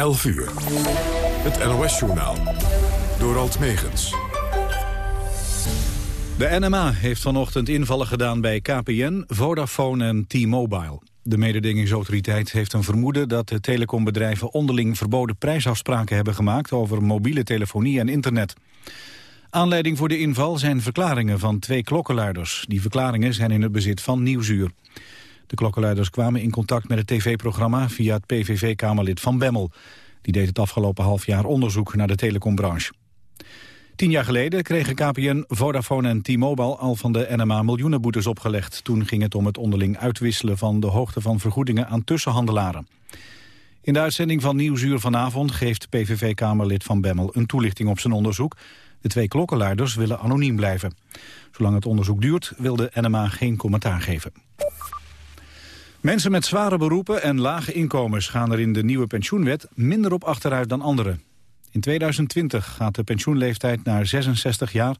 11 uur. Het NOS-journaal. Door Alt Megens. De NMA heeft vanochtend invallen gedaan bij KPN, Vodafone en T-Mobile. De mededingingsautoriteit heeft een vermoeden dat de telecombedrijven onderling verboden prijsafspraken hebben gemaakt over mobiele telefonie en internet. Aanleiding voor de inval zijn verklaringen van twee klokkenluiders. Die verklaringen zijn in het bezit van Nieuwsuur. De klokkenluiders kwamen in contact met het tv-programma via het PVV-kamerlid Van Bemmel. Die deed het afgelopen half jaar onderzoek naar de telecombranche. Tien jaar geleden kregen KPN, Vodafone en T-Mobile al van de NMA miljoenenboetes opgelegd. Toen ging het om het onderling uitwisselen van de hoogte van vergoedingen aan tussenhandelaren. In de uitzending van Nieuwsuur vanavond geeft PVV-kamerlid Van Bemmel een toelichting op zijn onderzoek. De twee klokkenluiders willen anoniem blijven. Zolang het onderzoek duurt wil de NMA geen commentaar geven. Mensen met zware beroepen en lage inkomens gaan er in de nieuwe pensioenwet minder op achteruit dan anderen. In 2020 gaat de pensioenleeftijd naar 66 jaar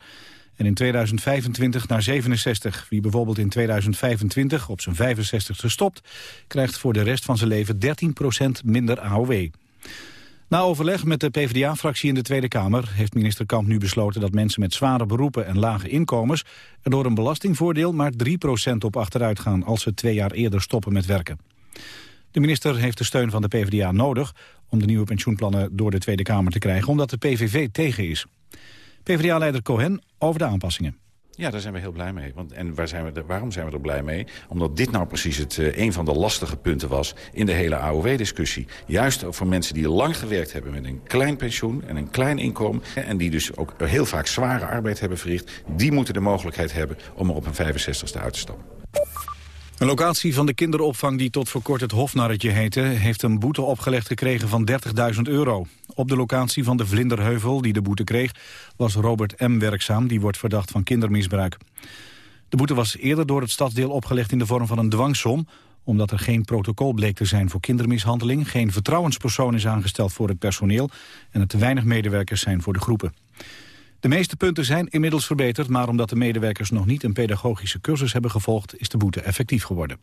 en in 2025 naar 67. Wie bijvoorbeeld in 2025 op zijn 65ste stopt... krijgt voor de rest van zijn leven 13% minder AOW. Na overleg met de PvdA-fractie in de Tweede Kamer... heeft minister Kamp nu besloten dat mensen met zware beroepen en lage inkomens... er door een belastingvoordeel maar 3% op achteruit gaan... als ze twee jaar eerder stoppen met werken. De minister heeft de steun van de PvdA nodig... om de nieuwe pensioenplannen door de Tweede Kamer te krijgen... omdat de PVV tegen is. PvdA-leider Cohen over de aanpassingen. Ja, daar zijn we heel blij mee. Want, en waar zijn we waarom zijn we er blij mee? Omdat dit nou precies het, uh, een van de lastige punten was in de hele AOW-discussie. Juist voor mensen die lang gewerkt hebben met een klein pensioen en een klein inkomen... en die dus ook heel vaak zware arbeid hebben verricht... die moeten de mogelijkheid hebben om er op een 65ste uit te stappen. Een locatie van de kinderopvang die tot voor kort het Hofnarretje heette... heeft een boete opgelegd gekregen van 30.000 euro. Op de locatie van de Vlinderheuvel die de boete kreeg... was Robert M. werkzaam, die wordt verdacht van kindermisbruik. De boete was eerder door het stadsdeel opgelegd in de vorm van een dwangsom... omdat er geen protocol bleek te zijn voor kindermishandeling... geen vertrouwenspersoon is aangesteld voor het personeel... en er te weinig medewerkers zijn voor de groepen. De meeste punten zijn inmiddels verbeterd... maar omdat de medewerkers nog niet een pedagogische cursus hebben gevolgd... is de boete effectief geworden.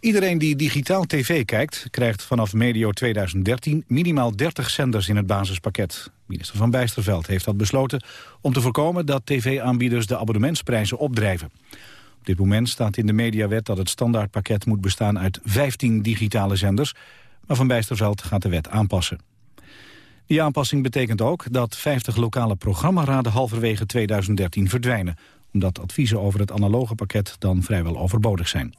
Iedereen die digitaal tv kijkt, krijgt vanaf medio 2013 minimaal 30 zenders in het basispakket. Minister Van Bijsterveld heeft dat besloten om te voorkomen dat tv-aanbieders de abonnementsprijzen opdrijven. Op dit moment staat in de mediawet dat het standaardpakket moet bestaan uit 15 digitale zenders, maar Van Bijsterveld gaat de wet aanpassen. Die aanpassing betekent ook dat 50 lokale programmaraden halverwege 2013 verdwijnen, omdat adviezen over het analoge pakket dan vrijwel overbodig zijn.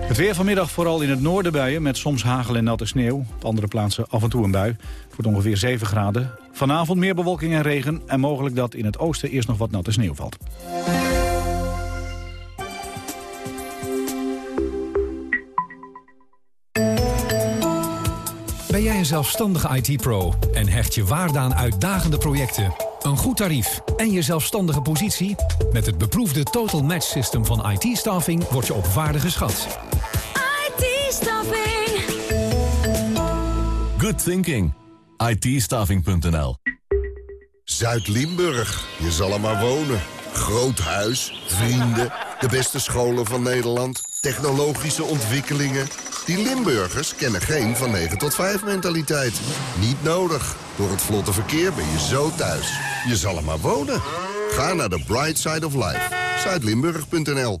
Het weer vanmiddag vooral in het noorden buien met soms hagel en natte sneeuw. Op andere plaatsen af en toe een bui. Wordt ongeveer 7 graden. Vanavond meer bewolking en regen en mogelijk dat in het oosten eerst nog wat natte sneeuw valt. Ben jij een zelfstandige IT-pro en hecht je waarde aan uitdagende projecten, een goed tarief en je zelfstandige positie? Met het beproefde Total Match System van IT-staffing word je op waarde geschat. IT-staffing. Good thinking. it Zuid-Limburg, je zal er maar wonen. Groot huis, vrienden, de beste scholen van Nederland, technologische ontwikkelingen. Die Limburgers kennen geen van 9 tot 5 mentaliteit. Niet nodig. Door het vlotte verkeer ben je zo thuis. Je zal er maar wonen. Ga naar de Bright Side of Life. Zuidlimburg.nl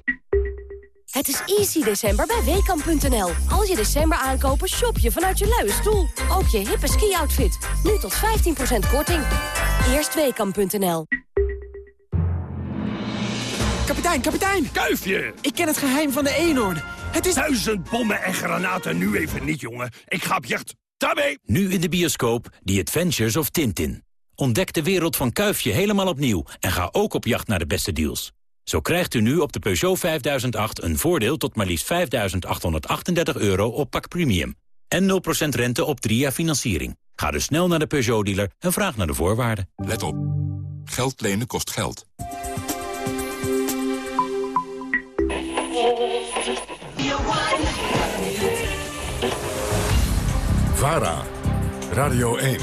Het is easy december bij WKAM.nl. Als je december aankopen, shop je vanuit je luie stoel. Ook je hippe ski-outfit. Nu tot 15% korting. Eerst WKAM.nl. Kapitein, kapitein! Kuifje! Ik ken het geheim van de eenhoorn. Het is... Duizend bommen en granaten, nu even niet, jongen. Ik ga op jacht. Daarmee! Nu in de bioscoop The Adventures of Tintin. Ontdek de wereld van Kuifje helemaal opnieuw... en ga ook op jacht naar de beste deals. Zo krijgt u nu op de Peugeot 5008 een voordeel tot maar liefst 5.838 euro op pak premium. En 0% rente op 3 jaar financiering. Ga dus snel naar de Peugeot-dealer en vraag naar de voorwaarden. Let op. Geld lenen kost geld. VARA, Radio 1.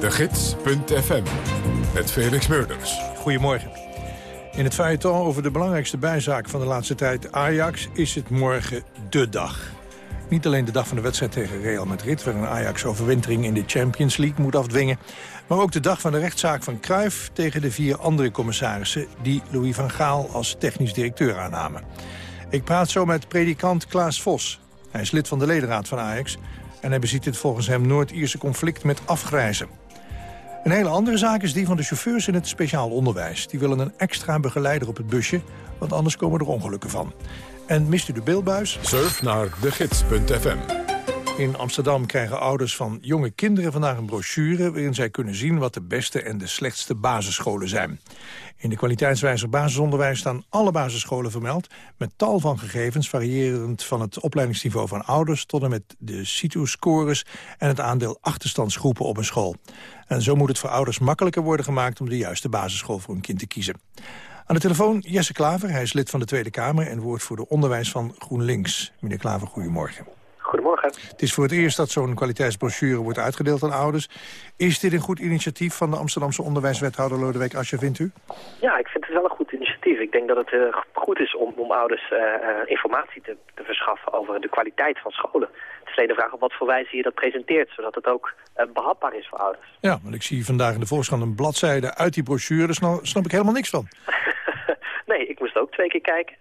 De Gids.fm, met Felix Meurders. Goedemorgen. In het feuilleton over de belangrijkste bijzaak van de laatste tijd, Ajax, is het morgen de dag. Niet alleen de dag van de wedstrijd tegen Real Madrid... waar een Ajax-overwintering in de Champions League moet afdwingen... maar ook de dag van de rechtszaak van Cruijff... tegen de vier andere commissarissen die Louis van Gaal als technisch directeur aannamen. Ik praat zo met predikant Klaas Vos. Hij is lid van de ledenraad van Ajax... en hij beziet het volgens hem Noord-Ierse conflict met afgrijzen. Een hele andere zaak is die van de chauffeurs in het speciaal onderwijs. Die willen een extra begeleider op het busje, want anders komen er ongelukken van. En mist u de beeldbuis? Surf naar degids.fm. In Amsterdam krijgen ouders van jonge kinderen vandaag een brochure... waarin zij kunnen zien wat de beste en de slechtste basisscholen zijn. In de kwaliteitswijzer basisonderwijs staan alle basisscholen vermeld... met tal van gegevens variërend van het opleidingsniveau van ouders... tot en met de CITO-scores en het aandeel achterstandsgroepen op een school. En zo moet het voor ouders makkelijker worden gemaakt... om de juiste basisschool voor hun kind te kiezen. Aan de telefoon Jesse Klaver, hij is lid van de Tweede Kamer... en woordvoerder onderwijs van GroenLinks. Meneer Klaver, goedemorgen. Goedemorgen. Het is voor het eerst dat zo'n kwaliteitsbrochure wordt uitgedeeld aan ouders. Is dit een goed initiatief van de Amsterdamse onderwijswethouder Lodewijk Asscher, vindt u? Ja, ik vind het wel een goed initiatief. Ik denk dat het uh, goed is om, om ouders uh, informatie te, te, verschaffen over de kwaliteit van scholen. Het is alleen de vraag op wat voor wijze je dat presenteert, zodat het ook uh, behapbaar is voor ouders. Ja, want ik zie vandaag in de Volkskrant een bladzijde uit die brochure, daar snap ik helemaal niks van. nee, ik moest ook twee keer kijken.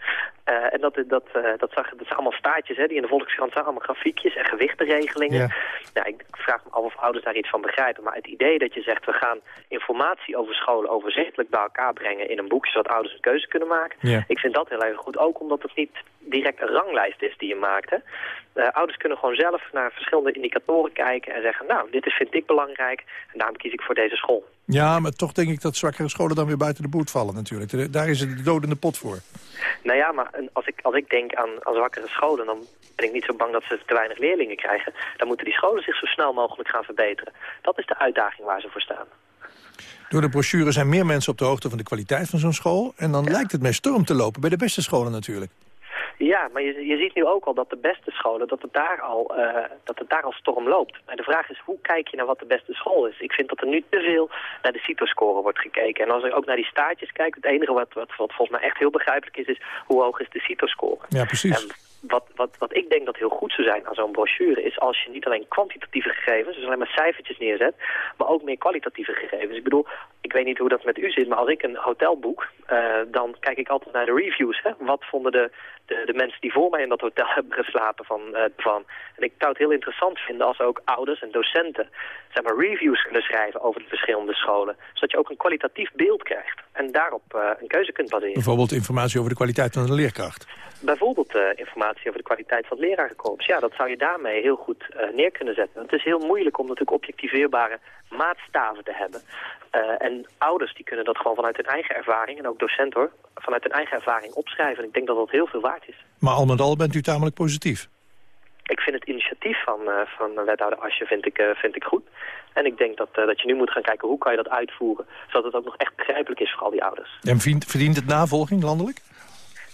Uh, en dat, dat, uh, dat, zag, dat zijn allemaal staartjes hè, die in de Volkskrant zijn, allemaal grafiekjes en gewichtenregelingen. Ja. Nou, ik vraag me af of ouders daar iets van begrijpen. Maar het idee dat je zegt, we gaan informatie over scholen overzichtelijk bij elkaar brengen in een boekje, zodat ouders een keuze kunnen maken. Ja. Ik vind dat heel erg goed, ook omdat het niet direct een ranglijst is die je maakt. Hè. Uh, ouders kunnen gewoon zelf naar verschillende indicatoren kijken en zeggen, nou, dit is, vind ik belangrijk en daarom kies ik voor deze school. Ja, maar toch denk ik dat zwakkere scholen dan weer buiten de boot vallen natuurlijk. Daar is het de dodende pot voor. Nou ja, maar als ik, als ik denk aan, aan zwakkere scholen, dan ben ik niet zo bang dat ze te weinig leerlingen krijgen. Dan moeten die scholen zich zo snel mogelijk gaan verbeteren. Dat is de uitdaging waar ze voor staan. Door de brochure zijn meer mensen op de hoogte van de kwaliteit van zo'n school. En dan ja. lijkt het mij storm te lopen bij de beste scholen natuurlijk. Ja, maar je, je ziet nu ook al dat de beste scholen, dat het daar al, uh, dat het daar al storm loopt. En de vraag is, hoe kijk je naar wat de beste school is? Ik vind dat er nu te veel naar de CITO-score wordt gekeken. En als ik ook naar die staartjes kijk, het enige wat, wat, wat volgens mij echt heel begrijpelijk is, is hoe hoog is de CITO-score? Ja, precies. En wat, wat, wat ik denk dat heel goed zou zijn aan zo'n brochure is als je niet alleen kwantitatieve gegevens, dus alleen maar cijfertjes neerzet, maar ook meer kwalitatieve gegevens. Ik bedoel, ik weet niet hoe dat met u zit, maar als ik een hotel boek, uh, dan kijk ik altijd naar de reviews. Hè? Wat vonden de, de, de, mensen die voor mij in dat hotel hebben geslapen van, uh, van. En ik zou het heel interessant vinden als ook ouders en docenten zeg maar, reviews kunnen schrijven over de verschillende scholen. Zodat je ook een kwalitatief beeld krijgt en daarop uh, een keuze kunt baseren. Bijvoorbeeld informatie over de kwaliteit van de leerkracht. Bijvoorbeeld uh, informatie over de kwaliteit van het lerarenkorps. Ja, dat zou je daarmee heel goed neer kunnen zetten. Het is heel moeilijk om natuurlijk objectiveerbare maatstaven te hebben. En ouders die kunnen dat gewoon vanuit hun eigen ervaring, en ook docent hoor, vanuit hun eigen ervaring opschrijven. En ik denk dat dat heel veel waard is. Maar al met al bent u tamelijk positief? Ik vind het initiatief van, van wethouder Asje vind ik, vind ik goed. En ik denk dat, dat je nu moet gaan kijken hoe kan je dat uitvoeren, zodat het ook nog echt begrijpelijk is voor al die ouders. En verdient het navolging landelijk?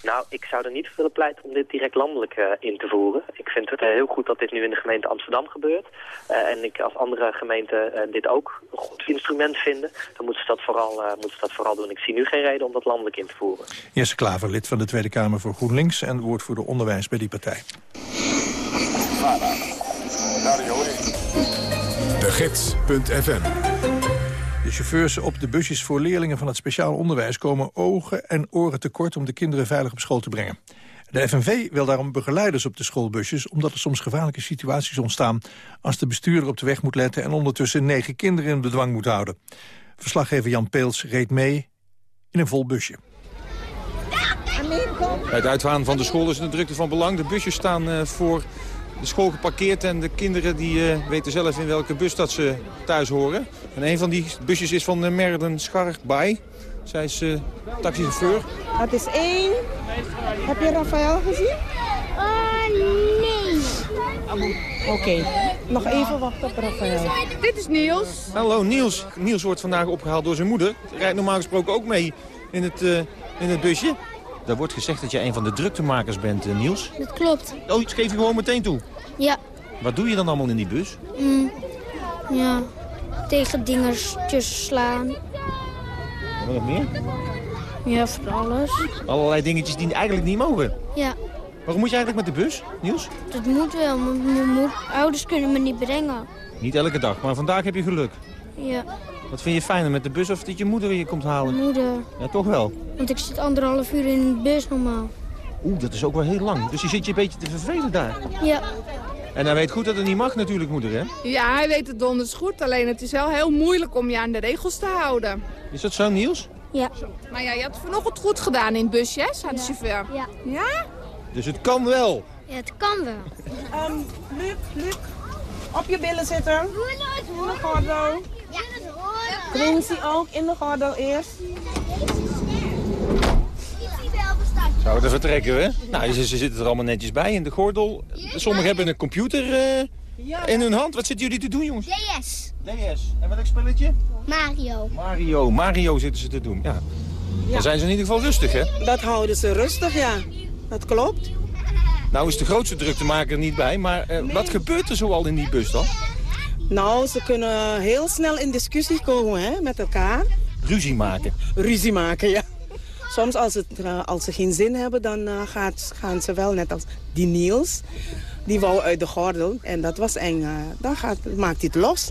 Nou, ik zou er niet voor willen pleiten om dit direct landelijk uh, in te voeren. Ik vind het uh, heel goed dat dit nu in de gemeente Amsterdam gebeurt. Uh, en ik als andere gemeenten dit ook een goed instrument vinden, dan moeten ze, dat vooral, moeten ze dat vooral doen. Ik zie nu geen reden om dat landelijk in te voeren. Jesse Klaver, lid van de Tweede Kamer voor GroenLinks en woordvoerder onderwijs bij die partij. De Gids.fm de chauffeurs op de busjes voor leerlingen van het speciaal onderwijs... komen ogen en oren tekort om de kinderen veilig op school te brengen. De FNV wil daarom begeleiders op de schoolbusjes... omdat er soms gevaarlijke situaties ontstaan... als de bestuurder op de weg moet letten... en ondertussen negen kinderen in bedwang moet houden. Verslaggever Jan Peels reed mee in een vol busje. Bij het uitgaan van de school is de drukte van belang. De busjes staan uh, voor de school geparkeerd en de kinderen die uh, weten zelf in welke bus dat ze thuis horen. En een van die busjes is van uh, Merden Scharkbaai. Zij is uh, taxichauffeur. Dat is één. Heb je Rafael gezien? Uh, nee. Oké. Okay. Nog even wachten op Rafael. Dit is Niels. Hallo Niels. Niels wordt vandaag opgehaald door zijn moeder. Rijdt normaal gesproken ook mee in het, uh, in het busje. Er wordt gezegd dat jij een van de druktemakers bent, uh, Niels. Dat klopt. Oh, dat geef je gewoon meteen toe? Ja. Wat doe je dan allemaal in die bus? Mm, ja, tegen dingetjes slaan. Wat nog meer? Ja, voor alles. Allerlei dingetjes die eigenlijk niet mogen? Ja. Waarom moet je eigenlijk met de bus, Niels? Dat moet wel, want mijn ouders kunnen me niet brengen. Niet elke dag, maar vandaag heb je geluk. Ja. Wat vind je fijner, met de bus of dat je moeder je komt halen? Moeder. Ja, toch wel? Want ik zit anderhalf uur in de bus normaal. Oeh, dat is ook wel heel lang. Dus je zit je een beetje te vervelen daar. Ja. En hij weet goed dat het niet mag natuurlijk, moeder, hè? Ja, hij weet het donders goed. Alleen het is wel heel moeilijk om je aan de regels te houden. Is dat zo, Niels? Ja. Maar ja, je hebt vanochtend goed gedaan in het busje, hè, zei de chauffeur. Ja. Ja? Dus het kan wel? Ja, het kan wel. Um, Luc, Luc, op je billen zitten. In de gordel. Ja. Quincy ook, in de gordel eerst. Zou we vertrekken, hè? Nou, ze, ze, zitten er allemaal netjes bij in de gordel. Sommigen hebben een computer uh, in hun hand. Wat zitten jullie te doen, jongens? DS. DS. En welk spelletje? Mario. Mario. Mario zitten ze te doen, ja. Dan zijn ze in ieder geval rustig, hè? Dat houden ze rustig, ja. Dat klopt. Nou is de grootste druktemaker niet bij, maar uh, nee. wat gebeurt er zoal in die bus dan? Nou, ze kunnen heel snel in discussie komen hè, met elkaar. Ruzie maken? Ruzie maken, ja. Soms als, het, uh, als ze geen zin hebben, dan uh, gaat, gaan ze wel net als die Niels. Die wou uit de gordel en dat was eng. dan gaat, maakt hij het los.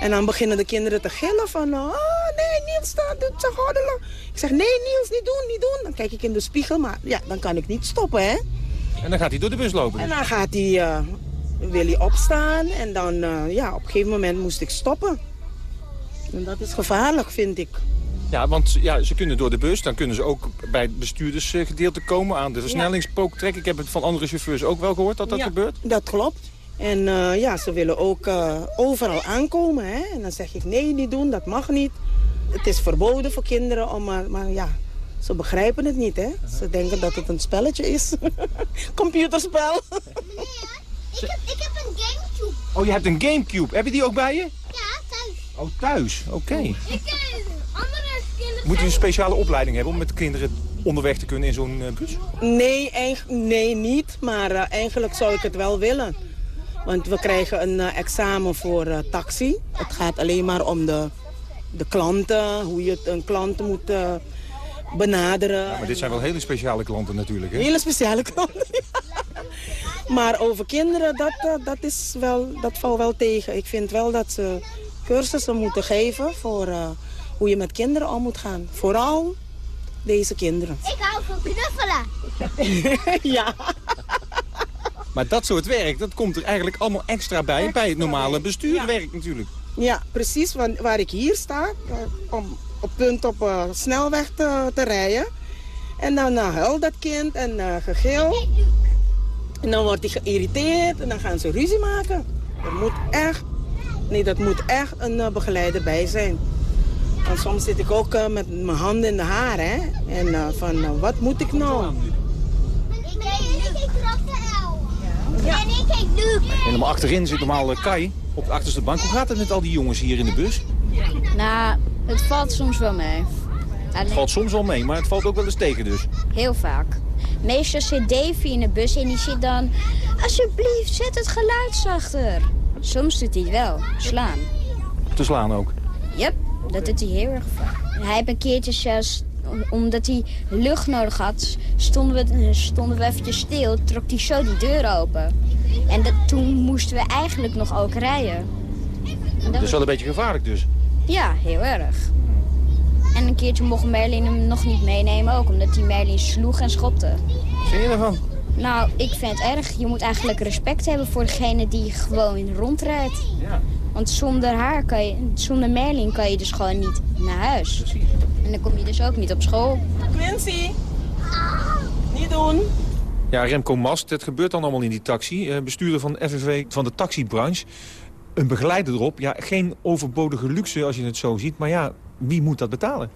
En dan beginnen de kinderen te gillen van... Oh, nee, Niels, dat doet zijn gordelen. Ik zeg, nee, Niels, niet doen, niet doen. Dan kijk ik in de spiegel, maar ja, dan kan ik niet stoppen, hè. En dan gaat hij door de bus lopen? En dan gaat hij, uh, wil hij opstaan. En dan, uh, ja, op een gegeven moment moest ik stoppen. En dat is gevaarlijk, vind ik. Ja, want ja, ze kunnen door de bus. Dan kunnen ze ook bij het bestuurdersgedeelte komen aan de versnellingspook trekken. Ik heb het van andere chauffeurs ook wel gehoord dat dat ja, gebeurt. dat klopt. En uh, ja, ze willen ook uh, overal aankomen. Hè? En dan zeg ik, nee, niet doen, dat mag niet. Het is verboden voor kinderen, om, maar, maar ja, ze begrijpen het niet. Hè? Ze denken dat het een spelletje is. Computerspel. ik, heb, ik heb een Gamecube. Oh, je hebt een Gamecube. Heb je die ook bij je? Ja, thuis. Oh, thuis? Oké. Okay. Ik, uh, andere kinderen... Moet je een speciale opleiding hebben om met kinderen onderweg te kunnen in zo'n bus? Nee, nee, niet. Maar eigenlijk zou ik het wel willen. Want we krijgen een uh, examen voor uh, taxi. Het gaat alleen maar om de, de klanten, hoe je een klant moet uh, benaderen. Ja, maar dit zijn wel hele speciale klanten natuurlijk, hè? Hele speciale klanten, Maar over kinderen, dat, dat, is wel, dat valt wel tegen. Ik vind wel dat ze cursussen moeten geven voor hoe je met kinderen om moet gaan. Vooral deze kinderen. Ik hou van knuffelen. ja. Maar dat soort werk, dat komt er eigenlijk allemaal extra bij... Extra bij het normale bestuurwerk ja. natuurlijk. Ja, precies. Want waar ik hier sta, om op punt op uh, snelweg te, te, rijden. En dan uh, huilt dat kind en uh, gegil. En dan wordt hij geïrriteerd en dan gaan ze ruzie maken. Er moet echt, nee, dat moet echt een begeleider bij zijn. Want soms zit ik ook met mijn handen in de haar, hè. En van, wat moet ik nou? Ja. En ik heet Luc. Helemaal achterin zit normaal Kai op de achterste bank. Hoe gaat het met al die jongens hier in de bus? Nou, het valt soms wel mee. Het valt soms wel mee, maar het valt ook wel eens tegen dus. Heel vaak. Meestal zit Davy in de bus en die zit dan... Alsjeblieft, zet het geluid zachter. Soms doet hij wel. Slaan. Te slaan ook? Yep, dat doet hij heel erg vaak. Hij heeft een keertje zelfs omdat hij lucht nodig had, stonden we, stonden we eventjes stil. Trok hij zo die deur open. En dat, toen moesten we eigenlijk nog ook rijden. Dat, dat is wel een beetje gevaarlijk dus? Ja, heel erg. En een keertje mocht Merlin hem nog niet meenemen ook, omdat hij Merlin sloeg en schopte. Wat vind je ervan? Nou, ik vind het erg. Je moet eigenlijk respect hebben voor degene die gewoon rondrijdt. Ja. Want zonder haar kan je, zonder Merlin kan je dus gewoon niet naar huis. Precies. En dan kom je dus ook niet op school. Quincy, niet doen. Ja, Remco Mast, het gebeurt dan allemaal in die taxi. Bestuurder van de FNV van de taxibranche. Een begeleider erop. Ja, geen overbodige luxe als je het zo ziet. Maar ja, wie moet dat betalen?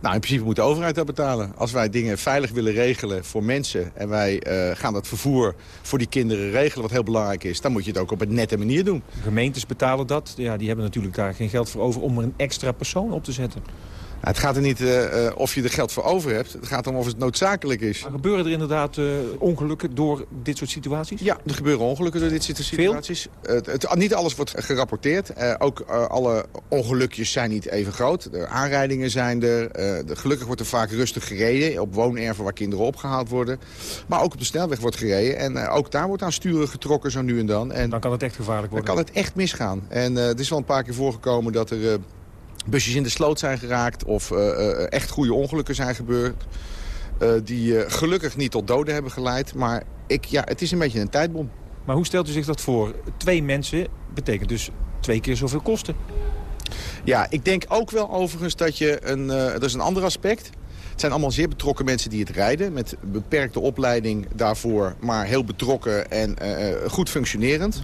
Nou, in principe moet de overheid dat betalen. Als wij dingen veilig willen regelen voor mensen... en wij uh, gaan dat vervoer voor die kinderen regelen, wat heel belangrijk is... dan moet je het ook op een nette manier doen. De gemeentes betalen dat. Ja, die hebben natuurlijk daar geen geld voor over om er een extra persoon op te zetten. Nou, het gaat er niet uh, of je er geld voor over hebt. Het gaat om of het noodzakelijk is. Maar gebeuren er inderdaad uh, ongelukken door dit soort situaties? Ja, er gebeuren ongelukken door dit soort situaties. Het, het, niet alles wordt gerapporteerd. ook alle ongelukjes zijn niet even groot. De aanrijdingen zijn er. De, gelukkig wordt er vaak rustig gereden. Op woonerven waar kinderen opgehaald worden. Maar ook op de snelweg wordt gereden. En ook daar wordt aan sturen getrokken zo nu en dan. En dan kan het echt gevaarlijk worden. Dan kan het echt misgaan. En het is wel een paar keer voorgekomen dat er busjes in de sloot zijn geraakt... of uh, uh, echt goede ongelukken zijn gebeurd... Uh, die gelukkig niet tot doden hebben geleid. Maar ik, ja, het is een beetje een tijdbom. Maar hoe stelt u zich dat voor? Twee mensen betekent dus twee keer zoveel kosten. Ja, ik denk ook wel overigens dat je een... dat is een ander aspect. Het zijn allemaal zeer betrokken mensen die het rijden... met beperkte opleiding daarvoor, maar heel betrokken en goed functionerend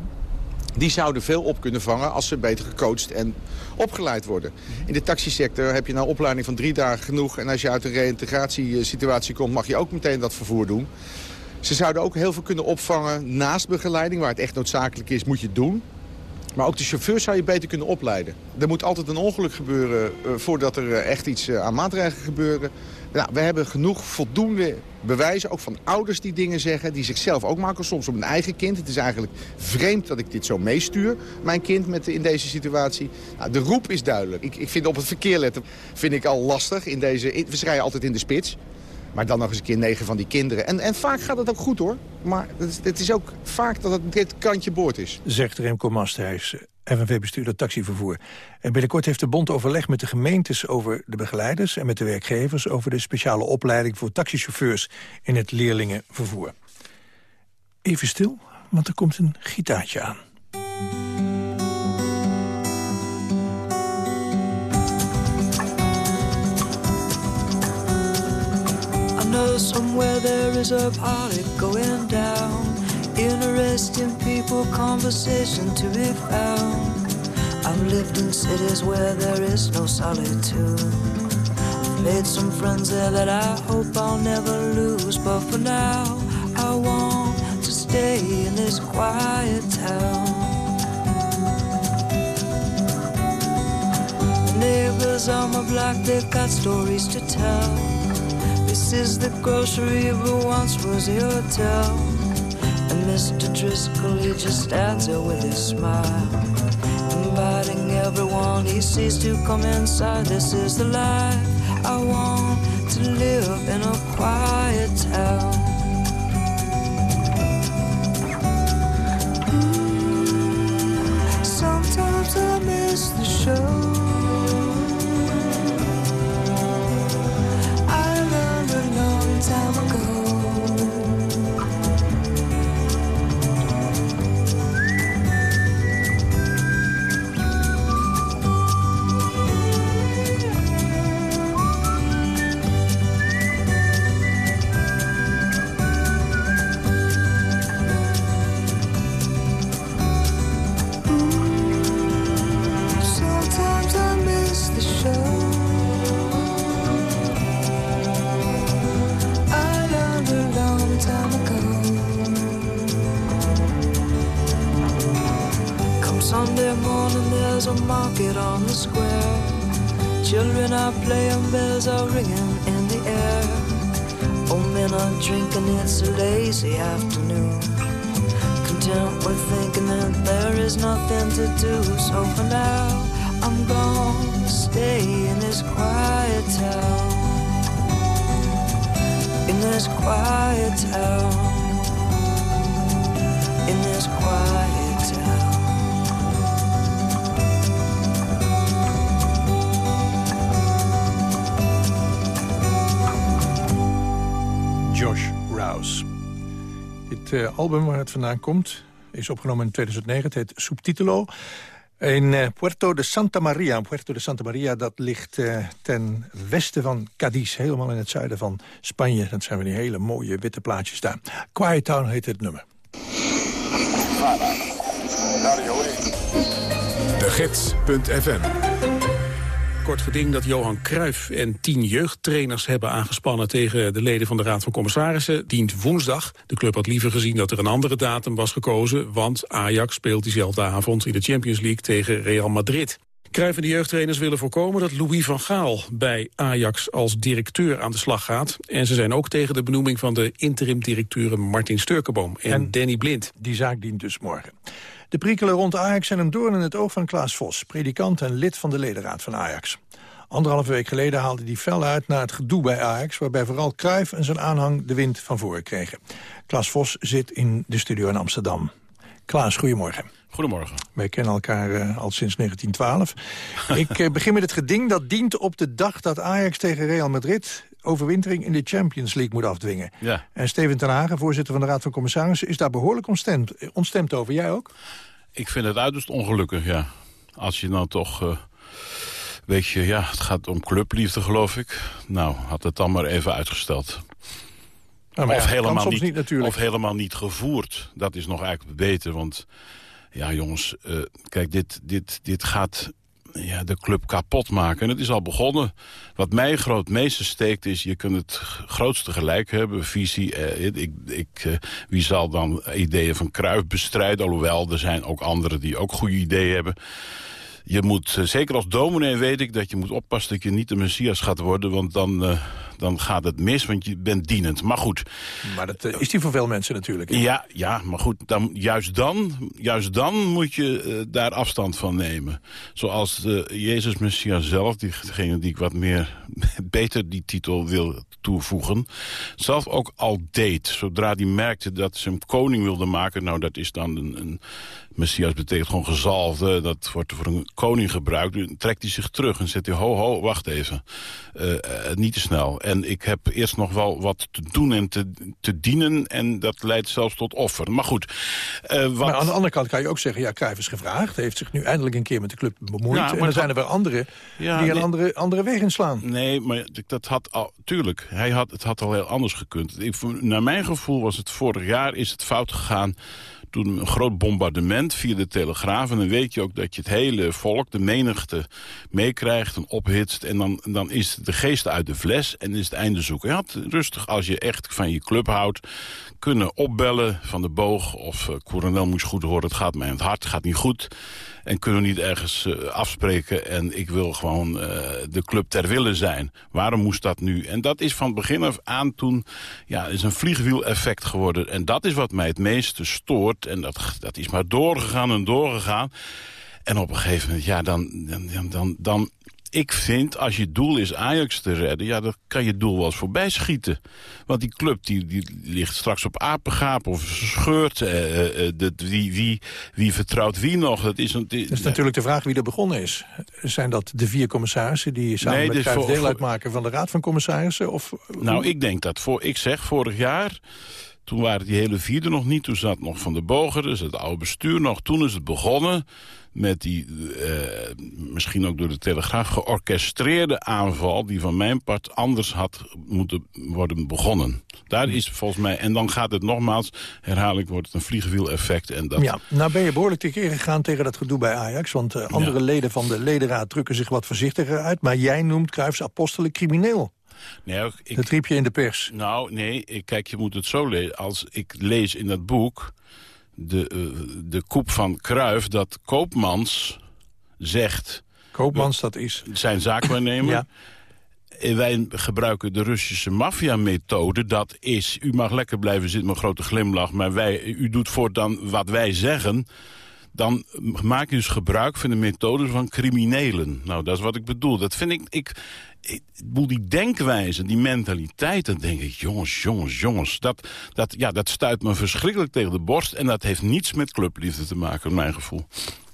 die zouden veel op kunnen vangen als ze beter gecoacht en opgeleid worden. In de taxisector heb je nou opleiding van drie dagen genoeg... en als je uit een reïntegratiesituatie komt mag je ook meteen dat vervoer doen. Ze zouden ook heel veel kunnen opvangen naast begeleiding... waar het echt noodzakelijk is, moet je doen. Maar ook de chauffeur zou je beter kunnen opleiden. Er moet altijd een ongeluk gebeuren uh, voordat er uh, echt iets uh, aan maatregelen gebeuren. Nou, we hebben genoeg voldoende bewijzen, ook van ouders die dingen zeggen... die zichzelf ook maken, soms op een eigen kind. Het is eigenlijk vreemd dat ik dit zo meestuur, mijn kind, met, in deze situatie. Nou, de roep is duidelijk. Ik, ik vind op het verkeer letten vind ik al lastig. In deze, we schrijven altijd in de spits. Maar dan nog eens een keer negen van die kinderen. En, en vaak gaat het ook goed hoor. Maar het is, het is ook vaak dat het dit kantje boord is. Zegt Remco Masthuis, FNV-bestuurder taxivervoer. En binnenkort heeft de bond overleg met de gemeentes over de begeleiders... en met de werkgevers over de speciale opleiding voor taxichauffeurs... in het leerlingenvervoer. Even stil, want er komt een gitaartje aan. I know somewhere there is a party going down Interesting people, conversation to be found. I've lived in cities where there is no solitude. I've made some friends there that I hope I'll never lose. But for now, I want to stay in this quiet town. The neighbors on my block, they've got stories to tell. This is the grocery, but once was a hotel. Mr. Driscoll, he just stands there with his smile, inviting everyone he sees to come inside. This is the life I want to live in a quiet town. Mm, sometimes I miss the show. A market on the square. Children are playing, bells are ringing in the air. Old men are drinking, it's a lazy afternoon. Content with thinking that there is nothing to do. So for now, I'm gonna stay in this quiet town. In this quiet town. In this quiet album waar het vandaan komt is opgenomen in 2009. Het heet Subtitolo. In uh, Puerto de Santa Maria. Puerto de Santa Maria, dat ligt uh, ten westen van Cadiz. Helemaal in het zuiden van Spanje. Dat zijn we die hele mooie witte plaatjes daar. Quiet Town heet het nummer. De Gids.fm kort geding dat Johan Cruijff en tien jeugdtrainers hebben aangespannen tegen de leden van de Raad van Commissarissen dient woensdag. De club had liever gezien dat er een andere datum was gekozen, want Ajax speelt diezelfde avond in de Champions League tegen Real Madrid. Cruijff en de jeugdtrainers willen voorkomen dat Louis van Gaal bij Ajax als directeur aan de slag gaat. En ze zijn ook tegen de benoeming van de interim-directeuren Martin Sturkenboom en, Danny Blind. Die zaak dient dus morgen. De prikkelen rond Ajax zijn een doorn in het oog van Klaas Vos... predikant en lid van de ledenraad van Ajax. Anderhalve week geleden haalde hij fel uit naar het gedoe bij Ajax... waarbij vooral Cruijff en zijn aanhang de wind van voren kregen. Klaas Vos zit in de studio in Amsterdam. Klaas, goedemorgen. Goedemorgen. Wij kennen elkaar uh, al sinds 1912. Ik uh, begin met het geding dat dient op de dag dat Ajax tegen Real Madrid overwintering in de Champions League moet afdwingen. Ja. En Steven ten Hagen, voorzitter van de Raad van Commissarissen... is daar behoorlijk ontstemd, ontstemd over. Jij ook? Ik vind het uiterst ongelukkig, ja. Als je nou toch... Uh, weet je, ja, het gaat om clubliefde, geloof ik. Nou, had het dan maar even uitgesteld. Nou, of, ja, helemaal niet, of helemaal niet gevoerd. Dat is nog eigenlijk beter, want... Ja, jongens, uh, kijk, dit, dit, dit gaat ja, de club kapot maken. En het is al begonnen. Wat mij groot meeste steekt is, je kunt het grootste gelijk hebben, visie. Eh, ik, ik, eh, wie zal dan ideeën van Kruif bestrijden? Alhoewel, er zijn ook anderen die ook goede ideeën hebben. Je moet, zeker als dominee weet ik, dat je moet oppassen dat je niet de Messias gaat worden. Want dan, uh, dan gaat het mis, want je bent dienend. Maar goed. Maar dat uh, is die voor veel mensen natuurlijk. Hè? Ja, ja, maar goed, dan, juist, dan, juist dan moet je uh, daar afstand van nemen. Zoals Jezus Messias zelf, diegene die ik wat meer beter die titel wil toevoegen, zelf ook al deed. Zodra hij merkte dat ze hem koning wilden maken, nou dat is dan een, een Messias betekent gewoon gezalfde. Dat wordt voor een koning gebruikt. Nu trekt hij zich terug en zegt hij, ho, ho, wacht even. Uh, uh, niet te snel. En ik heb eerst nog wel wat te doen en te, te dienen. En dat leidt zelfs tot offer. Maar goed. Uh, wat... Maar aan de andere kant kan je ook zeggen, ja, Cruijff is gevraagd. Hij heeft zich nu eindelijk een keer met de club bemoeid. Ja, en dan zijn er weer anderen ja, die een andere, andere weg inslaan. Nee, maar dat had al, tuurlijk, hij had, het had al heel anders gekund. Ik, naar mijn gevoel was het vorig jaar is het fout gegaan toen een groot bombardement via de Telegraaf. En dan weet je ook dat je het hele volk, de menigte, meekrijgt en ophitst. En dan, dan is de geest uit de fles en is het einde zoeken. Je had rustig, als je echt van je club houdt, kunnen opbellen van de boog. Of uh, Coronel moest goed horen, het gaat mij aan het hart, het gaat niet goed. En kunnen we niet ergens uh, afspreken en ik wil gewoon uh, de club ter wille zijn. Waarom moest dat nu? En dat is van begin af aan toen, ja, is een vliegwiel-effect geworden. En dat is wat mij het meeste stoort. En dat, dat is maar doorgegaan en doorgegaan. En op een gegeven moment, ja, dan, dan, dan, dan ik vind, als je doel is Ajax te redden... ja, dan kan je doel wel eens voorbij schieten. Want die club die, die ligt straks op apengaap of scheurt. Uh, uh, de, wie, wie, wie vertrouwt wie nog? Dat is, een, dat is natuurlijk de vraag wie er begonnen is. Zijn dat de vier commissarissen die samen nee, met voor, deel uitmaken... van de Raad van Commissarissen? Of, nou, ik denk dat voor... Ik zeg, vorig jaar... Toen waren die hele vierde nog niet. Toen zat nog Van de Bogen, dus het oude bestuur nog. Toen is het begonnen met die uh, misschien ook door de Telegraaf georchestreerde aanval... die van mijn part anders had moeten worden begonnen. Daar is volgens mij... En dan gaat het nogmaals, herhaal ik, wordt het een vliegwiel-effect. En dat... Ja, nou ben je behoorlijk tekeer gegaan tegen dat gedoe bij Ajax. Want uh, andere ja. leden van de ledenraad drukken zich wat voorzichtiger uit. Maar jij noemt Cruijffs apostelen crimineel. Nee, ik, dat riep je in de pers. Nou, nee, kijk, je moet het zo lezen. Als ik lees in dat boek de, uh, de koep van Kruif dat Koopmans zegt... Koopmans, dat is... Zijn zaakwaarnemer. ja. En wij gebruiken de Russische maffia-methode. Dat is, u mag lekker blijven zitten met een grote glimlach... maar wij, u doet voortaan wat wij zeggen dan maak je dus gebruik van de methode van criminelen. Nou, dat is wat ik bedoel. Dat vind ik... ik ik die denkwijze, die mentaliteit, dan denk ik, jongens, jongens, jongens. Dat, dat, ja, dat stuit me verschrikkelijk tegen de borst. En dat heeft niets met clubliefde te maken, mijn gevoel.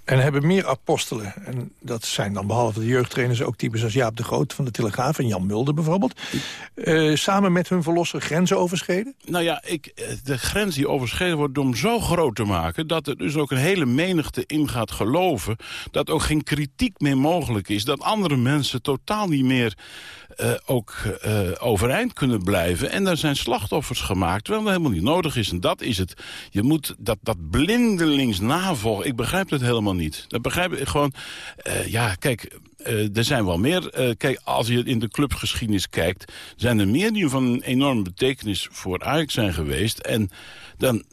En hebben meer apostelen. En dat zijn dan behalve de jeugdtrainers ook types als Jaap de Groot van de Telegraaf... en Jan Mulder bijvoorbeeld. Uh, samen met hun verlosser grenzen overschreden? Nou ja, ik, de grens die overschreden wordt hem zo groot te maken... dat er dus ook een hele menigte in gaat geloven... dat ook geen kritiek meer mogelijk is. Dat andere mensen totaal niet meer uh, ook overeind kunnen blijven. En er zijn slachtoffers gemaakt, terwijl dat helemaal niet nodig is. En dat is het. Je moet dat, dat blindelings navolgen. Ik begrijp het helemaal niet. Dat begrijp ik gewoon... Uh, ja, kijk, eh, er zijn wel meer. Eh, kijk, als je in de clubgeschiedenis kijkt... zijn er meer die van een enorme betekenis voor Ajax zijn geweest. En dan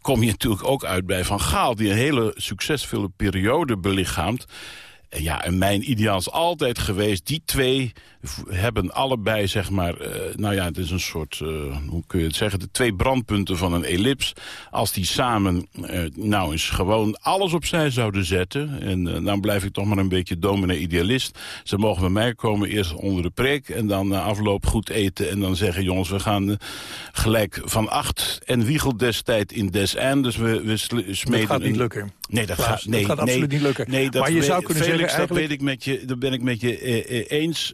kom je natuurlijk ook uit bij Van Gaal... die een hele succesvolle periode belichaamt. En ja, en mijn ideaal is altijd geweest... die twee hebben allebei, zeg maar... Uh, nou ja, het is een soort, uh, hoe kun je het zeggen... de twee brandpunten van een ellips. Als die samen uh, nou eens gewoon alles opzij zouden zetten... en dan blijf ik toch maar een beetje dominee idealist. Ze mogen bij mij komen, eerst onder de preek... en dan na afloop goed eten en dan zeggen... jongens, we gaan gelijk van acht en wiegel destijds in des en. Dus we, we smeden... Dat gaat niet lukken. Nee, dat, gaat, nee, dat gaat nee, absoluut niet lukken. Nee, dat maar je zou kunnen Felix, zeggen eigenlijk... dat weet ik met je, dat ben ik met je eh, eens.